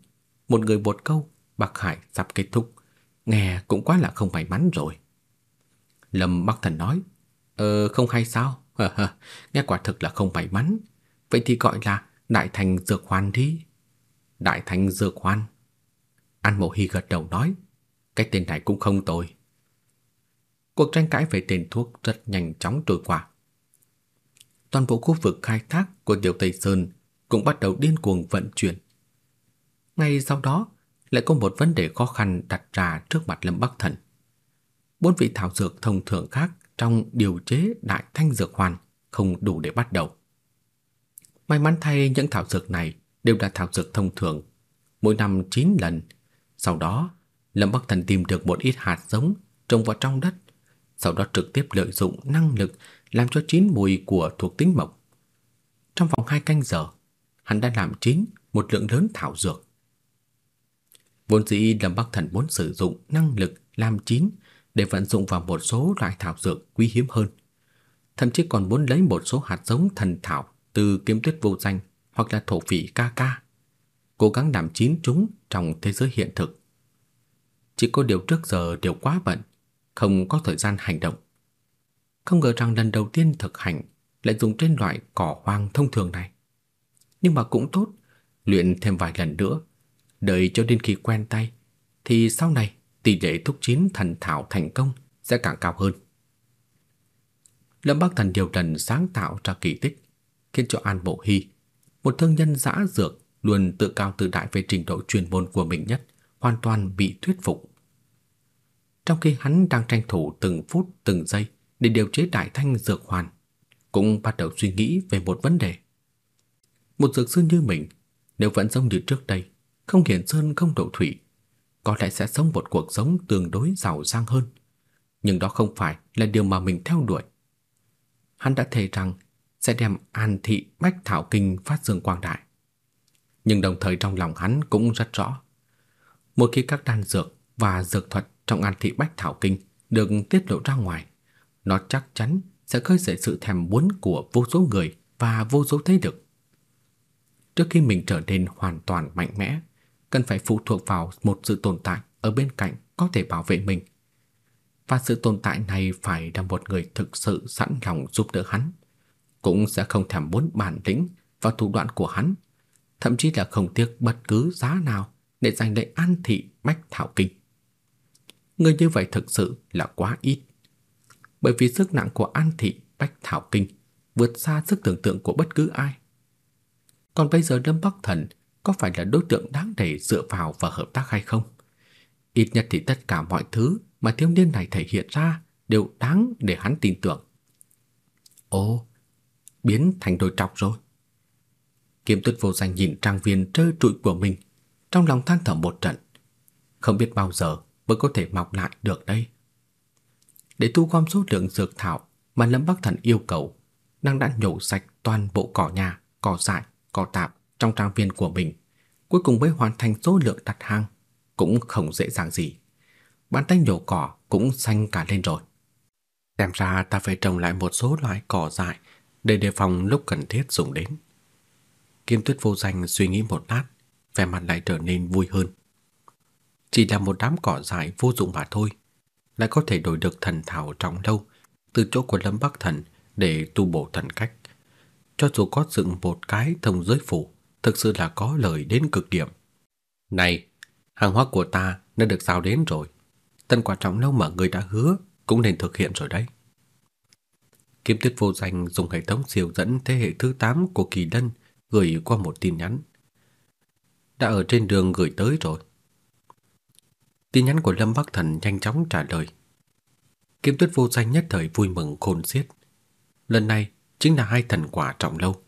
một người một câu, Bắc Hải sắp kết thúc, nghe cũng quá là không may mắn rồi. Lâm Bắc Thần nói, Ờ không hay sao? nghe quả thực là không may mắn. Vậy thì gọi là Đại Thành Dược Hoàn đi. Đại Thành Dược Hoàn. An Mộ Hy gật đầu nói, cái tên này cũng không tồi. Cuộc tranh cãi về tên thuốc rất nhanh chóng trôi qua. Toàn bộ khu vực khai thác của Tiểu Tây Sơn cũng bắt đầu điên cuồng vận chuyển. Ngay sau đó, lại có một vấn đề khó khăn đặt ra trước mặt Lâm Bắc Thần. Bốn vị thảo dược thông thường khác trong điều chế đại thanh dược hoàn không đủ để bắt đầu. May mắn thay những thảo dược này đều là thảo dược thông thường, mỗi năm 9 lần. Sau đó, Lâm Bắc Thần tìm được một ít hạt giống trồng vào trong đất, sau đó trực tiếp lợi dụng năng lực làm cho chín mùi của thuộc tính mộc. Trong vòng 2 canh giờ, hắn đã làm chín một lượng lớn thảo dược. Vốn dĩ Lâm Bắc Thần muốn sử dụng năng lực làm chín để vận dụng vào một số loại thảo dược quý hiếm hơn. Thậm chí còn muốn lấy một số hạt giống thần thảo từ kiếm tuyết vô danh hoặc là thổ phỉ ca ca, cố gắng làm chín chúng trong thế giới hiện thực. Chỉ có điều trước giờ đều quá bận, không có thời gian hành động. Không ngờ rằng lần đầu tiên thực hành lại dùng trên loại cỏ hoang thông thường này. Nhưng mà cũng tốt, luyện thêm vài lần nữa, đợi cho đến khi quen tay thì sau này tỷ lệ thúc chín thần thảo thành công sẽ càng cao hơn. Lâm Bắc Thần điều lần sáng tạo ra kỳ tích, khiến cho An Bộ Hy, một thương nhân dã dược luôn tự cao tự đại về trình độ chuyên môn của mình nhất, hoàn toàn bị thuyết phục. Trong khi hắn đang tranh thủ từng phút từng giây để điều chế đại thanh dược hoàn, cũng bắt đầu suy nghĩ về một vấn đề. Một dược sư như mình, nếu vẫn giống như trước đây, không hiển sơn không đổ thủy, có lẽ sẽ sống một cuộc sống tương đối giàu sang hơn. Nhưng đó không phải là điều mà mình theo đuổi. Hắn đã thề rằng sẽ đem An thị Bách Thảo Kinh phát dương quang đại. Nhưng đồng thời trong lòng hắn cũng rất rõ, một khi các đan dược và dược thuật trong An thị Bách Thảo Kinh được tiết lộ ra ngoài, nó chắc chắn sẽ khơi dậy sự thèm muốn của vô số người và vô số thế lực. Trước khi mình trở nên hoàn toàn mạnh mẽ, cần phải phụ thuộc vào một sự tồn tại ở bên cạnh có thể bảo vệ mình. Và sự tồn tại này phải là một người thực sự sẵn lòng giúp đỡ hắn, cũng sẽ không thèm muốn bản lĩnh và thủ đoạn của hắn, thậm chí là không tiếc bất cứ giá nào để giành lấy an thị bách thảo kinh. Người như vậy thực sự là quá ít. Bởi vì sức nặng của an thị bách thảo kinh vượt xa sức tưởng tượng của bất cứ ai. Còn bây giờ Lâm Bắc Thần có phải là đối tượng đáng để dựa vào và hợp tác hay không? Ít nhất thì tất cả mọi thứ mà thiếu niên này thể hiện ra đều đáng để hắn tin tưởng. Ồ, biến thành đôi trọc rồi. Kiếm tuyết vô danh nhìn trang viên trơ trụi của mình, trong lòng than thở một trận. Không biết bao giờ mới có thể mọc lại được đây. Để thu gom số lượng dược thảo mà Lâm Bắc Thần yêu cầu, nàng đã nhổ sạch toàn bộ cỏ nhà, cỏ dại, cỏ tạp trong trang viên của mình, cuối cùng mới hoàn thành số lượng đặt hàng, cũng không dễ dàng gì. Bàn tay nhổ cỏ cũng xanh cả lên rồi. Xem ra ta phải trồng lại một số loại cỏ dại để đề phòng lúc cần thiết dùng đến. Kim Tuyết vô danh suy nghĩ một lát, vẻ mặt lại trở nên vui hơn. Chỉ là một đám cỏ dại vô dụng mà thôi, lại có thể đổi được thần thảo trọng đâu? từ chỗ của Lâm Bắc Thần để tu bổ thần cách. Cho dù có dựng một cái thông giới phủ, thực sự là có lời đến cực điểm. Này, hàng hóa của ta đã được giao đến rồi. Tân quả trọng lâu mà người đã hứa cũng nên thực hiện rồi đấy. Kiếm Tuyết vô danh dùng hệ thống siêu dẫn thế hệ thứ 8 của Kỳ Lân gửi qua một tin nhắn. Đã ở trên đường gửi tới rồi. Tin nhắn của Lâm Bắc Thần nhanh chóng trả lời. Kiếm Tuyết vô danh nhất thời vui mừng khôn xiết. Lần này chính là hai thần quả trọng lâu.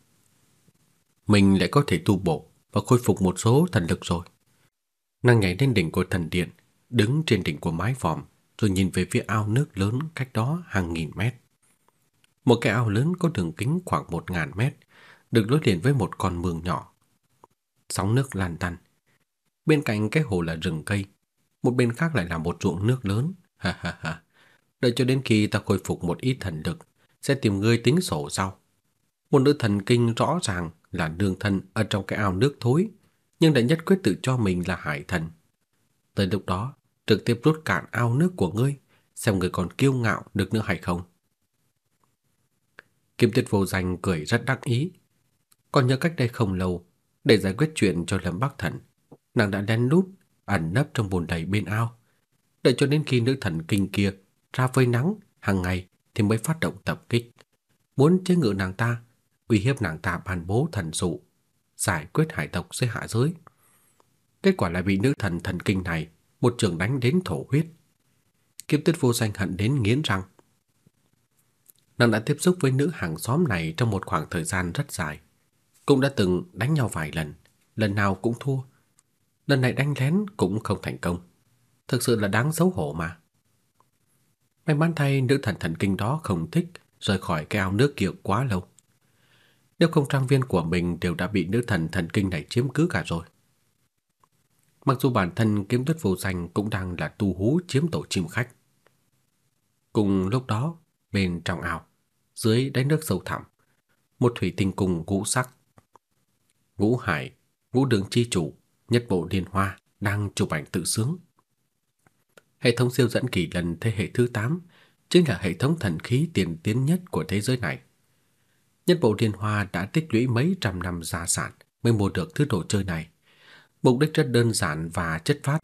Mình lại có thể tu bổ và khôi phục một số thần lực rồi. Nàng nhảy lên đỉnh của thần điện, đứng trên đỉnh của mái vòm, rồi nhìn về phía ao nước lớn cách đó hàng nghìn mét. Một cái ao lớn có đường kính khoảng một ngàn mét, được nối liền với một con mương nhỏ. Sóng nước lan tăn. Bên cạnh cái hồ là rừng cây, một bên khác lại là một ruộng nước lớn. Ha ha ha. Đợi cho đến khi ta khôi phục một ít thần lực, sẽ tìm ngươi tính sổ sau. Một nữ thần kinh rõ ràng là nương thân ở trong cái ao nước thối, nhưng đã nhất quyết tự cho mình là hải thần. Tới lúc đó, trực tiếp rút cạn ao nước của ngươi, xem ngươi còn kiêu ngạo được nữa hay không. Kim Tuyết vô danh cười rất đắc ý. Còn nhớ cách đây không lâu, để giải quyết chuyện cho Lâm Bắc Thần, nàng đã lén lút ẩn nấp trong bồn đầy bên ao, đợi cho đến khi nữ thần kinh kia ra phơi nắng hàng ngày thì mới phát động tập kích, muốn chế ngự nàng ta, uy hiếp nàng ta ban bố thần dụ, giải quyết hải tộc dưới hạ giới. Kết quả là bị nữ thần thần kinh này một trường đánh đến thổ huyết. Kiếp Tuyết vô danh hận đến nghiến răng. Nàng đã tiếp xúc với nữ hàng xóm này trong một khoảng thời gian rất dài, cũng đã từng đánh nhau vài lần, lần nào cũng thua. Lần này đánh lén cũng không thành công. Thực sự là đáng xấu hổ mà. May mắn thay nữ thần thần kinh đó không thích rời khỏi cái ao nước kia quá lâu. Nếu không trang viên của mình đều đã bị nữ thần thần kinh này chiếm cứ cả rồi. Mặc dù bản thân kiếm tuyết vô danh cũng đang là tu hú chiếm tổ chim khách. Cùng lúc đó, bên trong ao, dưới đáy nước sâu thẳm, một thủy tinh cùng ngũ sắc. Ngũ hải, ngũ đường chi chủ, nhất bộ liên hoa đang chụp ảnh tự sướng. Hệ thống siêu dẫn kỳ lần thế hệ thứ 8 chính là hệ thống thần khí tiên tiến nhất của thế giới này. Nhất bộ liên hoa đã tích lũy mấy trăm năm gia sản mới mua được thứ đồ chơi này. Mục đích rất đơn giản và chất phát,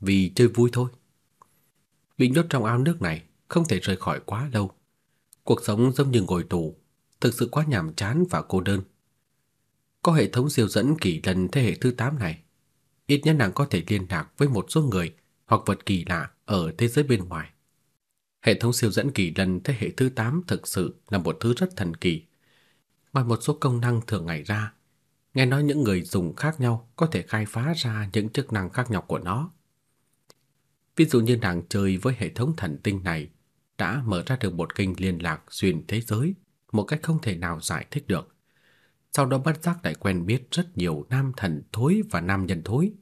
vì chơi vui thôi. Bị nhốt trong ao nước này không thể rời khỏi quá lâu. Cuộc sống giống như ngồi tù, thực sự quá nhàm chán và cô đơn. Có hệ thống siêu dẫn kỳ lần thế hệ thứ 8 này, ít nhất nàng có thể liên lạc với một số người hoặc vật kỳ lạ ở thế giới bên ngoài. Hệ thống siêu dẫn kỳ lần thế hệ thứ 8 thực sự là một thứ rất thần kỳ. Ngoài một số công năng thường ngày ra, nghe nói những người dùng khác nhau có thể khai phá ra những chức năng khác nhau của nó. Ví dụ như nàng chơi với hệ thống thần tinh này đã mở ra được một kênh liên lạc xuyên thế giới một cách không thể nào giải thích được. Sau đó bất giác lại quen biết rất nhiều nam thần thối và nam nhân thối.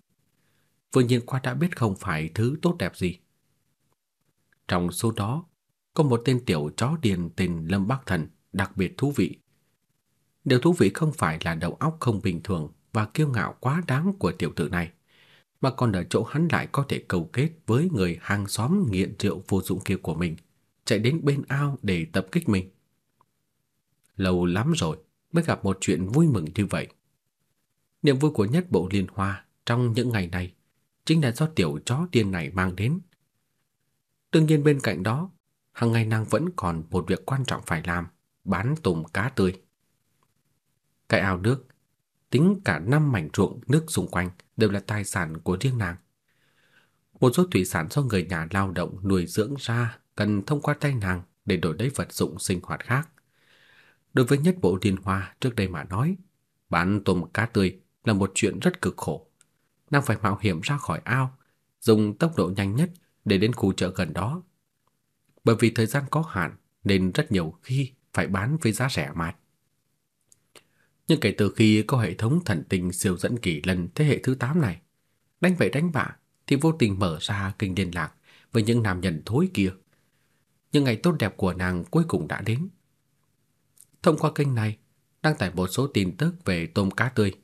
Vừa nhìn qua đã biết không phải thứ tốt đẹp gì, Trong số đó, có một tên tiểu chó điền tên Lâm Bắc Thần đặc biệt thú vị. Điều thú vị không phải là đầu óc không bình thường và kiêu ngạo quá đáng của tiểu tử này, mà còn ở chỗ hắn lại có thể cầu kết với người hàng xóm nghiện rượu vô dụng kia của mình, chạy đến bên ao để tập kích mình. Lâu lắm rồi mới gặp một chuyện vui mừng như vậy. Niềm vui của nhất bộ liên hoa trong những ngày này chính là do tiểu chó điên này mang đến. Đương nhiên bên cạnh đó, hàng ngày nàng vẫn còn một việc quan trọng phải làm, bán tôm cá tươi. Cái ao nước, tính cả năm mảnh ruộng nước xung quanh đều là tài sản của riêng nàng. Một số thủy sản do người nhà lao động nuôi dưỡng ra cần thông qua tay nàng để đổi lấy vật dụng sinh hoạt khác. Đối với nhất bộ thiên hoa trước đây mà nói, bán tôm cá tươi là một chuyện rất cực khổ. Nàng phải mạo hiểm ra khỏi ao, dùng tốc độ nhanh nhất để đến khu chợ gần đó. Bởi vì thời gian có hạn nên rất nhiều khi phải bán với giá rẻ mạt. Nhưng kể từ khi có hệ thống thần tinh siêu dẫn kỳ lần thế hệ thứ 8 này, đánh vậy đánh bạ thì vô tình mở ra kênh liên lạc với những nam nhân thối kia. Nhưng ngày tốt đẹp của nàng cuối cùng đã đến. Thông qua kênh này, đăng tải một số tin tức về tôm cá tươi.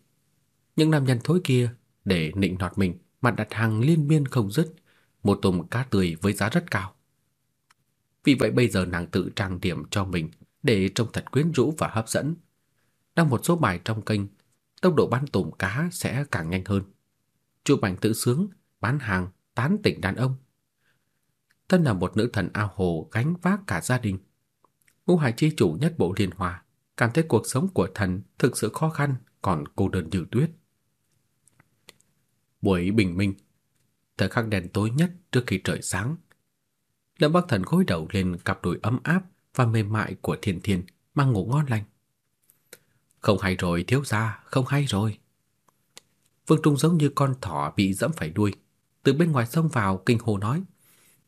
Những nam nhân thối kia để nịnh nọt mình mà đặt hàng liên miên không dứt, một tôm cá tươi với giá rất cao. Vì vậy bây giờ nàng tự trang điểm cho mình để trông thật quyến rũ và hấp dẫn. Đăng một số bài trong kênh, tốc độ bán tôm cá sẽ càng nhanh hơn. Chụp ảnh tự sướng, bán hàng, tán tỉnh đàn ông. Thân là một nữ thần ao hồ gánh vác cả gia đình. Ngũ Hải chi chủ nhất bộ liên hòa, cảm thấy cuộc sống của thần thực sự khó khăn, còn cô đơn như tuyết. Buổi bình minh, thời khắc đèn tối nhất trước khi trời sáng. Lâm Bắc Thần gối đầu lên cặp đùi ấm áp và mềm mại của Thiên Thiên, mang ngủ ngon lành. Không hay rồi thiếu gia, không hay rồi. Vương Trung giống như con thỏ bị dẫm phải đuôi, từ bên ngoài xông vào kinh hô nói: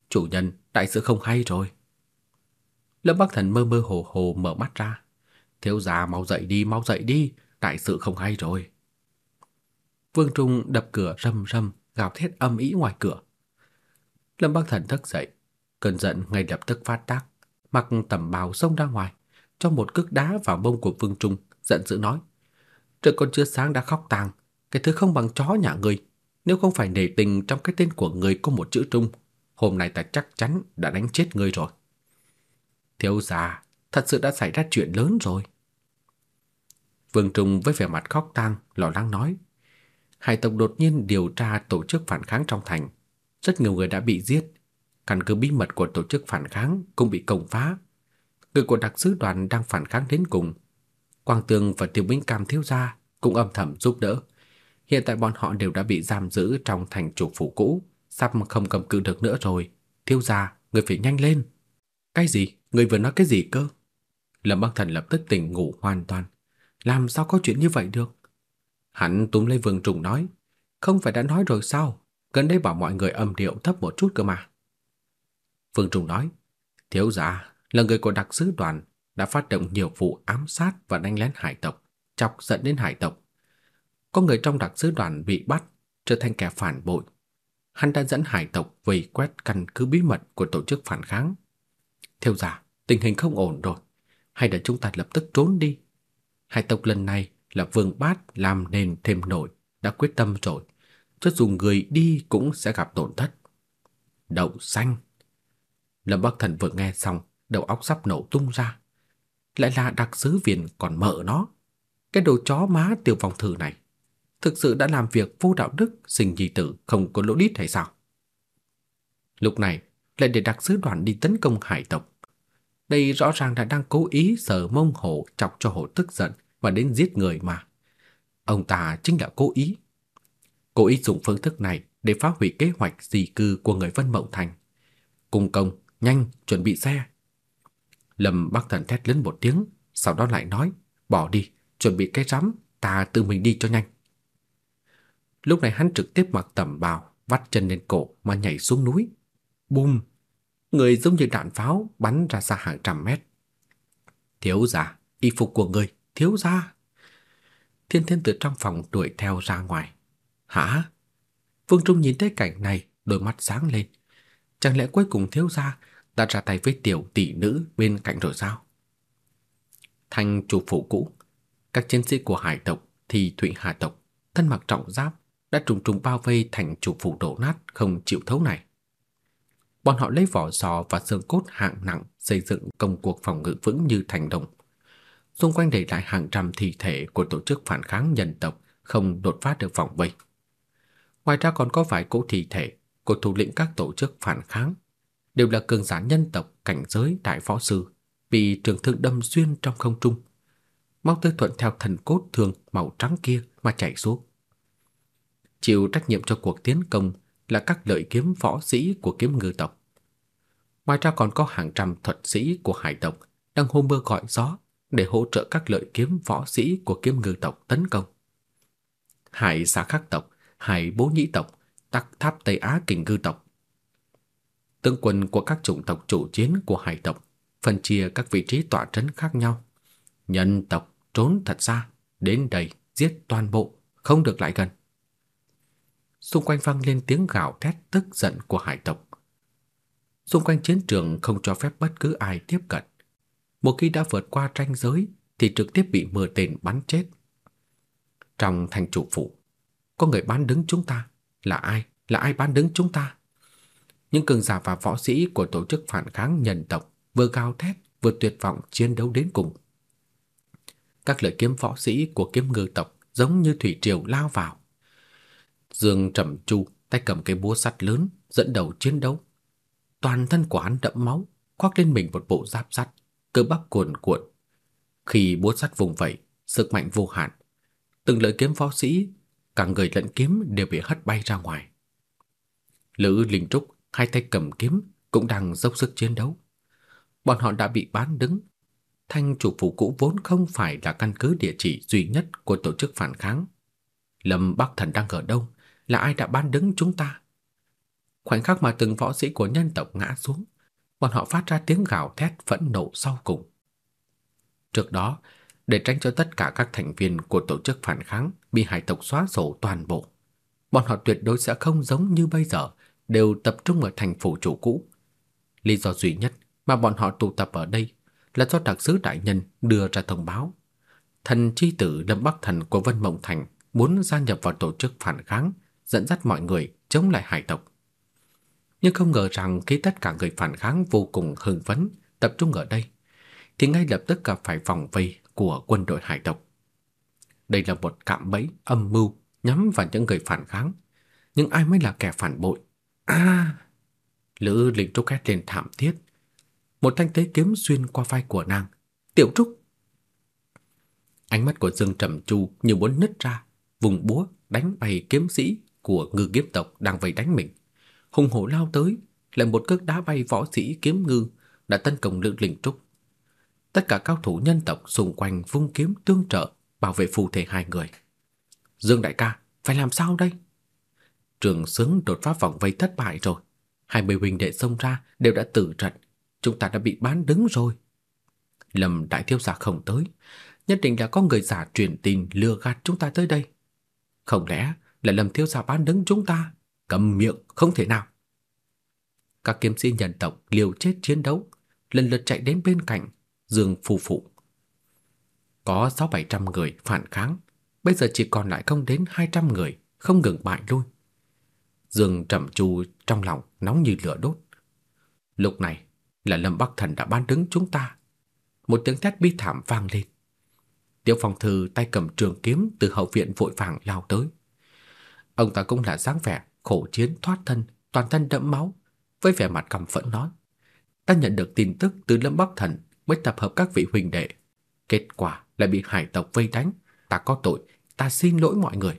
"Chủ nhân, đại sự không hay rồi." Lâm Bắc Thần mơ mơ hồ hồ mở mắt ra. "Thiếu gia mau dậy đi, mau dậy đi, đại sự không hay rồi." Vương Trung đập cửa rầm rầm, gào thét âm ĩ ngoài cửa. Lâm Bắc Thần thức dậy, cơn giận ngay lập tức phát tác, mặc tầm bào xông ra ngoài, cho một cước đá vào mông của Vương Trung, giận dữ nói: "Trời còn chưa sáng đã khóc tang, cái thứ không bằng chó nhà ngươi, nếu không phải nể tình trong cái tên của ngươi có một chữ Trung, hôm nay ta chắc chắn đã đánh chết ngươi rồi." Thiếu gia, thật sự đã xảy ra chuyện lớn rồi. Vương Trung với vẻ mặt khóc tang, lo lắng nói: Hải tộc đột nhiên điều tra tổ chức phản kháng trong thành, rất nhiều người đã bị giết, căn cứ bí mật của tổ chức phản kháng cũng bị công phá. Người của đặc sứ đoàn đang phản kháng đến cùng. Quang Tường và Tiêu minh Cam thiếu gia cũng âm thầm giúp đỡ. Hiện tại bọn họ đều đã bị giam giữ trong thành chủ phủ cũ, sắp không cầm cự được nữa rồi. Thiếu gia, người phải nhanh lên. Cái gì? Người vừa nói cái gì cơ? Lâm Bắc Thần lập tức tỉnh ngủ hoàn toàn. Làm sao có chuyện như vậy được? Hắn túm lấy Vương Trùng nói, không phải đã nói rồi sao, gần đây bảo mọi người âm điệu thấp một chút cơ mà. Vương Trùng nói, thiếu gia là người của đặc sứ đoàn đã phát động nhiều vụ ám sát và đánh lén hải tộc, chọc giận đến hải tộc. Có người trong đặc sứ đoàn bị bắt, trở thành kẻ phản bội. Hắn đã dẫn hải tộc vây quét căn cứ bí mật của tổ chức phản kháng. Thiếu gia, tình hình không ổn rồi, hay là chúng ta lập tức trốn đi. hai tộc lần này là Vương Bát làm nền thêm nổi, đã quyết tâm rồi, cho dù người đi cũng sẽ gặp tổn thất. Đậu xanh. Lâm Bắc Thần vừa nghe xong, đầu óc sắp nổ tung ra. Lại là đặc sứ viện còn mở nó. Cái đồ chó má tiểu vòng thử này, thực sự đã làm việc vô đạo đức, sinh nhi tử không có lỗ đít hay sao? Lúc này, lại để đặc sứ đoàn đi tấn công hải tộc. Đây rõ ràng là đang cố ý sờ mông hổ chọc cho hổ tức giận, và đến giết người mà. Ông ta chính là cố ý. Cố ý dùng phương thức này để phá hủy kế hoạch di cư của người Vân Mộng Thành. Cung công, nhanh, chuẩn bị xe. Lâm Bắc Thần thét lớn một tiếng, sau đó lại nói, bỏ đi, chuẩn bị cái rắm, ta tự mình đi cho nhanh. Lúc này hắn trực tiếp mặc tầm bào, vắt chân lên cổ mà nhảy xuống núi. Bùm! Người giống như đạn pháo bắn ra xa hàng trăm mét. Thiếu gia, y phục của người thiếu gia. Thiên Thiên từ trong phòng đuổi theo ra ngoài. Hả? Vương Trung nhìn thấy cảnh này, đôi mắt sáng lên. Chẳng lẽ cuối cùng thiếu gia đã ra tay với tiểu tỷ nữ bên cạnh rồi sao? Thành chủ phủ cũ, các chiến sĩ của hải tộc thì Thụy Hà tộc, thân mặc trọng giáp, đã trùng trùng bao vây thành chủ phủ đổ nát không chịu thấu này. Bọn họ lấy vỏ sò và xương cốt hạng nặng xây dựng công cuộc phòng ngự vững như thành đồng. Xung quanh để lại hàng trăm thi thể của tổ chức phản kháng nhân tộc không đột phá được vòng vây. Ngoài ra còn có vài cỗ thi thể của thủ lĩnh các tổ chức phản kháng, đều là cường giả nhân tộc cảnh giới đại võ sư, bị trường thương đâm xuyên trong không trung. Máu tươi thuận theo thần cốt thường màu trắng kia mà chảy xuống. Chịu trách nhiệm cho cuộc tiến công là các lợi kiếm võ sĩ của kiếm ngư tộc. Ngoài ra còn có hàng trăm thuật sĩ của hải tộc đang hô mưa gọi gió để hỗ trợ các lợi kiếm võ sĩ của kiếm ngư tộc tấn công. Hải xã khắc tộc, hải bố nhĩ tộc, tắc tháp Tây Á kình ngư tộc. Tướng quân của các chủng tộc chủ chiến của hải tộc phân chia các vị trí tọa trấn khác nhau. Nhân tộc trốn thật xa, đến đây giết toàn bộ, không được lại gần. Xung quanh vang lên tiếng gào thét tức giận của hải tộc. Xung quanh chiến trường không cho phép bất cứ ai tiếp cận. Một khi đã vượt qua ranh giới thì trực tiếp bị mưa tên bắn chết. Trong thành chủ phủ, có người bán đứng chúng ta. Là ai? Là ai bán đứng chúng ta? Những cường giả và võ sĩ của tổ chức phản kháng nhân tộc vừa gào thét vừa tuyệt vọng chiến đấu đến cùng. Các lợi kiếm võ sĩ của kiếm ngư tộc giống như thủy triều lao vào. Dương Trầm Chu tay cầm cây búa sắt lớn dẫn đầu chiến đấu. Toàn thân của hắn đẫm máu, khoác lên mình một bộ giáp sắt, cơ bắp cuồn cuộn. Khi búa sắt vùng vẫy, sức mạnh vô hạn, từng lợi kiếm võ sĩ, cả người lẫn kiếm đều bị hất bay ra ngoài. Lữ Linh Trúc hai tay cầm kiếm cũng đang dốc sức chiến đấu. Bọn họ đã bị bán đứng. Thanh chủ phủ cũ vốn không phải là căn cứ địa chỉ duy nhất của tổ chức phản kháng. Lâm Bắc Thần đang ở đâu? Là ai đã bán đứng chúng ta? Khoảnh khắc mà từng võ sĩ của nhân tộc ngã xuống, bọn họ phát ra tiếng gào thét phẫn nộ sau cùng. Trước đó, để tránh cho tất cả các thành viên của tổ chức phản kháng bị hải tộc xóa sổ toàn bộ, bọn họ tuyệt đối sẽ không giống như bây giờ đều tập trung ở thành phủ chủ cũ. Lý do duy nhất mà bọn họ tụ tập ở đây là do đặc sứ đại nhân đưa ra thông báo. Thần chi tử Lâm Bắc Thần của Vân Mộng Thành muốn gia nhập vào tổ chức phản kháng, dẫn dắt mọi người chống lại hải tộc. Nhưng không ngờ rằng khi tất cả người phản kháng vô cùng hưng phấn tập trung ở đây, thì ngay lập tức gặp phải vòng vây của quân đội hải tộc. Đây là một cạm bẫy âm mưu nhắm vào những người phản kháng, nhưng ai mới là kẻ phản bội? À! Lữ Linh Trúc hét lên thảm thiết. Một thanh tế kiếm xuyên qua vai của nàng. Tiểu Trúc! Ánh mắt của Dương Trầm Chu như muốn nứt ra, vùng búa đánh bay kiếm sĩ của ngư kiếm tộc đang vây đánh mình. Hùng hổ lao tới, lại một cước đá bay võ sĩ kiếm ngư đã tấn công Lữ Linh Trúc. Tất cả cao thủ nhân tộc xung quanh vung kiếm tương trợ, bảo vệ phù thể hai người. Dương đại ca, phải làm sao đây? Trường Sướng đột phá vòng vây thất bại rồi. Hai mươi huynh đệ xông ra đều đã tử trận, chúng ta đã bị bán đứng rồi. Lâm đại thiếu gia không tới, nhất định là có người giả truyền tin lừa gạt chúng ta tới đây. Không lẽ là Lâm thiếu gia bán đứng chúng ta? Cầm miệng, không thể nào. Các kiếm sĩ nhân tộc liều chết chiến đấu, lần lượt chạy đến bên cạnh Dương phù phụ. Có sáu bảy trăm người phản kháng, bây giờ chỉ còn lại không đến hai trăm người, không ngừng bại lui. Dương Trầm Chu trong lòng nóng như lửa đốt. Lúc này là Lâm Bắc Thần đã ban đứng chúng ta. Một tiếng thét bi thảm vang lên. Tiêu Phong Thư tay cầm trường kiếm từ hậu viện vội vàng lao tới. Ông ta cũng là dáng vẻ khổ chiến thoát thân, toàn thân đẫm máu, với vẻ mặt căm phẫn nói: "Ta nhận được tin tức từ Lâm Bắc Thần mới tập hợp các vị huynh đệ, kết quả lại bị hải tộc vây đánh, ta có tội, ta xin lỗi mọi người."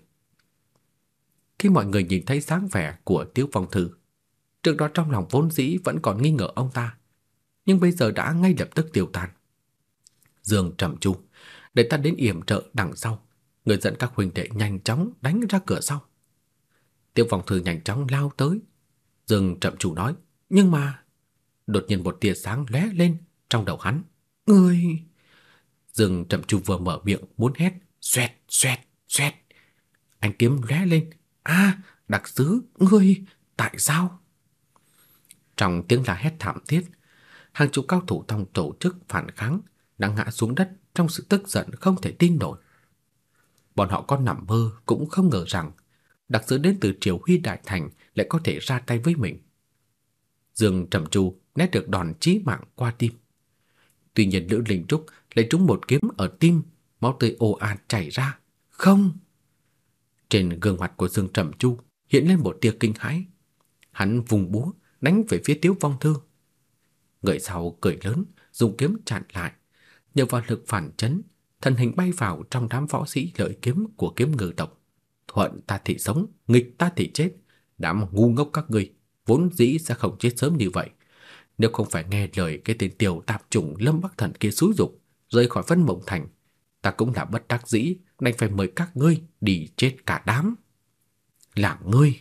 Khi mọi người nhìn thấy dáng vẻ của Tiêu Phong Thư, trước đó trong lòng vốn dĩ vẫn còn nghi ngờ ông ta, nhưng bây giờ đã ngay lập tức tiêu tan. Dương trầm trung, để ta đến yểm trợ đằng sau, người dẫn các huynh đệ nhanh chóng đánh ra cửa sau. Tiêu Phong Thư nhanh chóng lao tới. Dương chậm chủ nói, nhưng mà đột nhiên một tia sáng lóe lên trong đầu hắn. Ngươi! Dương chậm chủ vừa mở miệng muốn hét, xoẹt, xoẹt, xoẹt. Ánh kiếm lóe lên, "A, đặc sứ, ngươi tại sao?" Trong tiếng la hét thảm thiết, hàng chục cao thủ trong tổ chức phản kháng đang ngã xuống đất trong sự tức giận không thể tin nổi. Bọn họ có nằm mơ cũng không ngờ rằng đặc sứ đến từ Triều Huy Đại Thành lại có thể ra tay với mình. Dương Trầm Chu nét được đòn chí mạng qua tim. Tuy nhiên Lữ Linh Trúc lại trúng một kiếm ở tim, máu tươi ồ ạt chảy ra. Không! Trên gương mặt của Dương Trầm Chu hiện lên một tia kinh hãi. Hắn vùng búa đánh về phía Tiếu Vong Thư. Người sau cười lớn, dùng kiếm chặn lại, nhờ vào lực phản chấn, thân hình bay vào trong đám võ sĩ lợi kiếm của kiếm ngự tộc. Thuận ta thì sống, nghịch ta thì chết, đám ngu ngốc các ngươi vốn dĩ sẽ không chết sớm như vậy. Nếu không phải nghe lời cái tên tiểu tạp chủng Lâm Bắc Thần kia xúi dục rời khỏi Vân Mộng Thành, ta cũng là bất đắc dĩ, đành phải mời các ngươi đi chết cả đám. Là ngươi.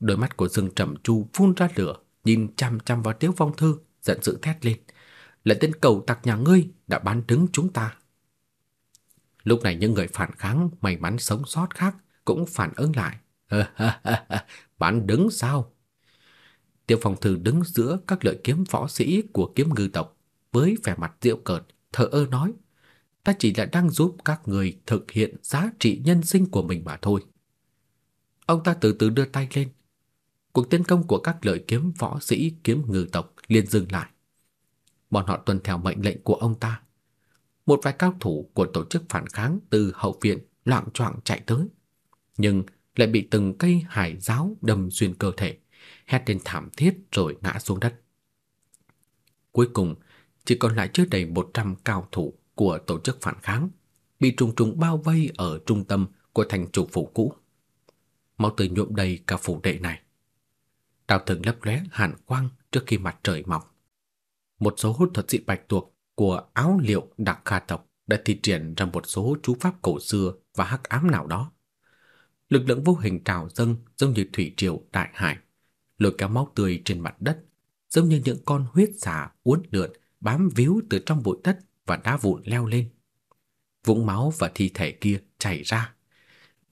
Đôi mắt của Dương Trầm Chu phun ra lửa, nhìn chăm chăm vào Tiếu Phong Thư, giận dữ thét lên. Là tên cầu tặc nhà ngươi đã bán đứng chúng ta. Lúc này những người phản kháng may mắn sống sót khác cũng phản ứng lại. bạn đứng sao? Tiêu Phong Thư đứng giữa các lợi kiếm võ sĩ của kiếm ngư tộc với vẻ mặt diệu cợt, thở ơ nói: "Ta chỉ là đang giúp các người thực hiện giá trị nhân sinh của mình mà thôi." Ông ta từ từ đưa tay lên. Cuộc tấn công của các lợi kiếm võ sĩ kiếm ngư tộc liền dừng lại. Bọn họ tuân theo mệnh lệnh của ông ta. Một vài cao thủ của tổ chức phản kháng từ hậu viện loạn choạng chạy tới, nhưng lại bị từng cây hải giáo đâm xuyên cơ thể hét lên thảm thiết rồi ngã xuống đất. Cuối cùng, chỉ còn lại chưa đầy 100 cao thủ của tổ chức phản kháng, bị trùng trùng bao vây ở trung tâm của thành chủ phủ cũ. Máu tươi nhuộm đầy cả phủ đệ này. Đào thường lấp lóe hàn quang trước khi mặt trời mọc. Một số hút thuật dị bạch tuộc của áo liệu đặc kha tộc đã thi triển ra một số chú pháp cổ xưa và hắc ám nào đó. Lực lượng vô hình trào dâng giống như thủy triều đại hải lôi kéo máu tươi trên mặt đất, giống như những con huyết xà uốn lượn bám víu từ trong bụi đất và đá vụn leo lên. Vũng máu và thi thể kia chảy ra,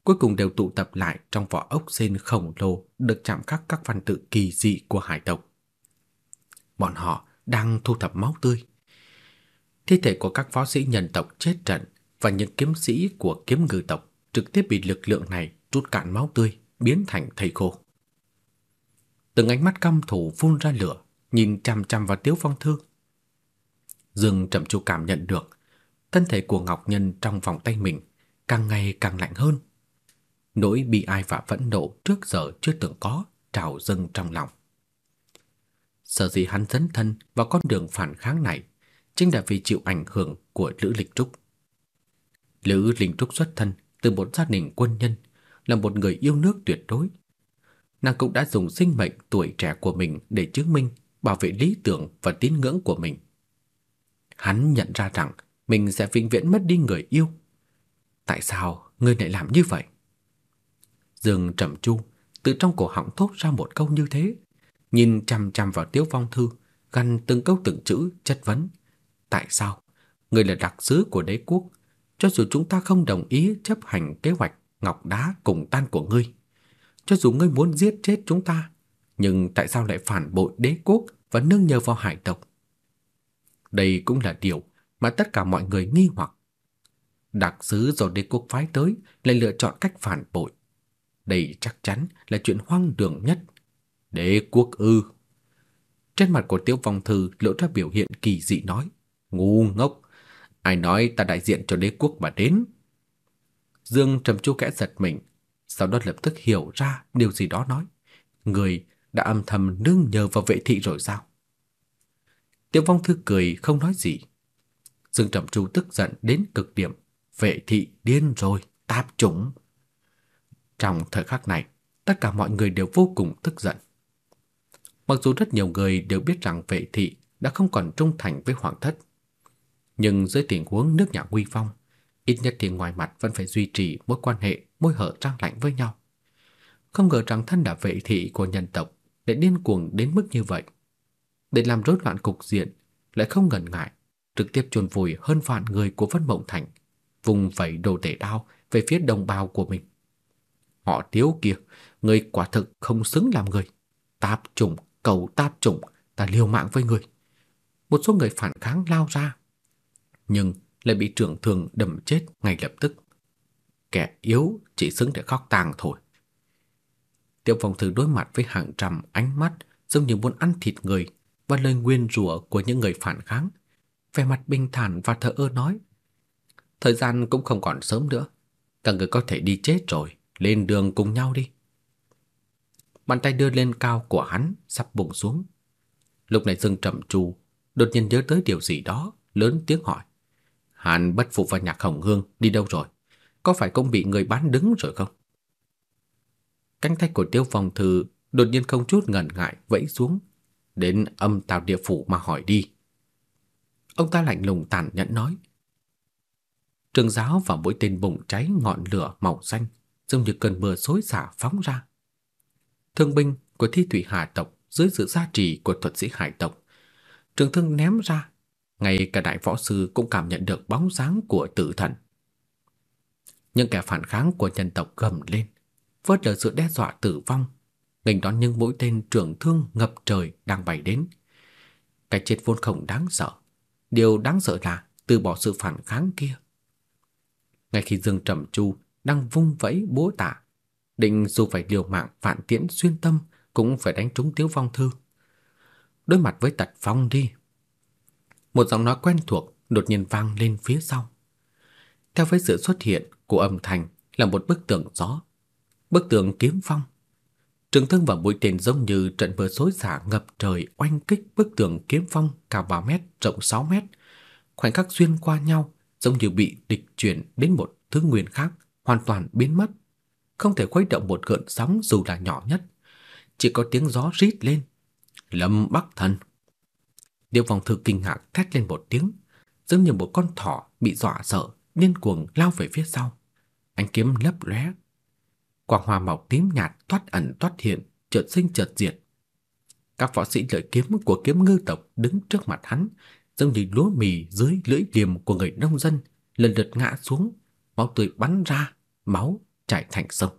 cuối cùng đều tụ tập lại trong vỏ ốc sên khổng lồ được chạm khắc các văn tự kỳ dị của hải tộc. Bọn họ đang thu thập máu tươi. Thi thể của các võ sĩ nhân tộc chết trận và những kiếm sĩ của kiếm ngư tộc trực tiếp bị lực lượng này rút cạn máu tươi, biến thành thây khô. Từng ánh mắt căm thù phun ra lửa, nhìn chằm chằm vào Tiếu Phong Thư. Dương Trầm Chu cảm nhận được thân thể của Ngọc Nhân trong vòng tay mình càng ngày càng lạnh hơn. Nỗi bị ai và phẫn nộ trước giờ chưa từng có trào dâng trong lòng. Sở dĩ hắn dấn thân vào con đường phản kháng này chính là vì chịu ảnh hưởng của Lữ Lịch Trúc. Lữ lịch Trúc xuất thân từ một gia đình quân nhân, là một người yêu nước tuyệt đối, nàng cũng đã dùng sinh mệnh tuổi trẻ của mình để chứng minh bảo vệ lý tưởng và tín ngưỡng của mình. Hắn nhận ra rằng mình sẽ vĩnh viễn mất đi người yêu. Tại sao ngươi lại làm như vậy? Dương Trầm Chu từ trong cổ họng thốt ra một câu như thế, nhìn chằm chằm vào Tiếu Phong Thư, gằn từng câu từng chữ chất vấn. Tại sao? Ngươi là đặc sứ của đế quốc, cho dù chúng ta không đồng ý chấp hành kế hoạch ngọc đá cùng tan của ngươi, cho dù ngươi muốn giết chết chúng ta, nhưng tại sao lại phản bội đế quốc và nương nhờ vào hải tộc? Đây cũng là điều mà tất cả mọi người nghi hoặc. Đặc sứ do đế quốc phái tới lại lựa chọn cách phản bội. Đây chắc chắn là chuyện hoang đường nhất. Đế quốc ư? Trên mặt của Tiêu Phong Thư lộ ra biểu hiện kỳ dị nói, ngu ngốc, ai nói ta đại diện cho đế quốc mà đến? Dương trầm chu kẽ giật mình, sau đó lập tức hiểu ra điều gì đó nói. Người đã âm thầm nương nhờ vào vệ thị rồi sao? Tiêu Vong Thư cười không nói gì. Dương Trầm Chu tức giận đến cực điểm. Vệ thị điên rồi, tạp chủng. Trong thời khắc này, tất cả mọi người đều vô cùng tức giận. Mặc dù rất nhiều người đều biết rằng vệ thị đã không còn trung thành với hoàng thất, nhưng dưới tình huống nước nhà quy phong, ít nhất thì ngoài mặt vẫn phải duy trì mối quan hệ môi hở trang lạnh với nhau. Không ngờ rằng thân là vệ thị của nhân tộc lại điên cuồng đến mức như vậy. Để làm rối loạn cục diện, lại không ngần ngại, trực tiếp chôn vùi hơn vạn người của Vân Mộng Thành, vùng vẩy đồ tể đao về phía đồng bào của mình. Họ thiếu kia, người quả thực không xứng làm người. Táp trùng, cầu táp chủng, ta liều mạng với người. Một số người phản kháng lao ra, nhưng lại bị trưởng thường đâm chết ngay lập tức. Kẻ yếu chỉ xứng để khóc tang thôi. Tiêu Phong Thư đối mặt với hàng trăm ánh mắt giống như muốn ăn thịt người và lời nguyên rủa của những người phản kháng. Vẻ mặt bình thản và thờ ơ nói: "Thời gian cũng không còn sớm nữa, các người có thể đi chết rồi, lên đường cùng nhau đi." Bàn tay đưa lên cao của hắn sắp buông xuống. Lúc này Dương Trầm Trù đột nhiên nhớ tới điều gì đó, lớn tiếng hỏi: "Hàn Bất phục và Nhạc Hồng Hương đi đâu rồi? Có phải cũng bị người bán đứng rồi không?" Cánh tay của Tiêu Phong Thư đột nhiên không chút ngần ngại vẫy xuống, đến âm tào địa phủ mà hỏi đi. Ông ta lạnh lùng tàn nhẫn nói. Trường giáo và mũi tên bùng cháy ngọn lửa màu xanh, giống như cơn mưa xối xả phóng ra. Thương binh của thi thủy hải tộc dưới sự gia trì của thuật sĩ hải tộc, trường thương ném ra, ngay cả đại võ sư cũng cảm nhận được bóng dáng của tử thần. Những kẻ phản kháng của nhân tộc gầm lên, vớt lờ sự đe dọa tử vong, nghênh đón những mũi tên trưởng thương ngập trời đang bay đến. Cái chết vốn không đáng sợ, điều đáng sợ là từ bỏ sự phản kháng kia. Ngay khi Dương Trầm Chu đang vung vẫy búa tạ, định dù phải liều mạng phản tiễn xuyên tâm cũng phải đánh trúng Tiếu Phong Thư. Đối mặt với Tật Phong đi. Một giọng nói quen thuộc đột nhiên vang lên phía sau. Theo với sự xuất hiện của âm thanh là một bức tường gió Bức tường kiếm phong. Trường thương và mũi tên giống như trận mưa xối xả ngập trời oanh kích bức tường kiếm phong cao 3 mét, rộng 6 mét. Khoảnh khắc xuyên qua nhau giống như bị địch chuyển đến một thứ nguyên khác, hoàn toàn biến mất. Không thể khuấy động một gợn sóng dù là nhỏ nhất. Chỉ có tiếng gió rít lên. Lâm Bắc Thần. Điêu vòng thư kinh ngạc thét lên một tiếng, giống như một con thỏ bị dọa sợ, điên cuồng lao về phía sau. Ánh kiếm lấp lóe, quang hoa màu tím nhạt thoát ẩn thoát hiện, chợt sinh chợt diệt. Các võ sĩ lợi kiếm của kiếm ngư tộc đứng trước mặt hắn, giống như lúa mì dưới lưỡi liềm của người nông dân, lần lượt ngã xuống, máu tươi bắn ra, máu chảy thành sông.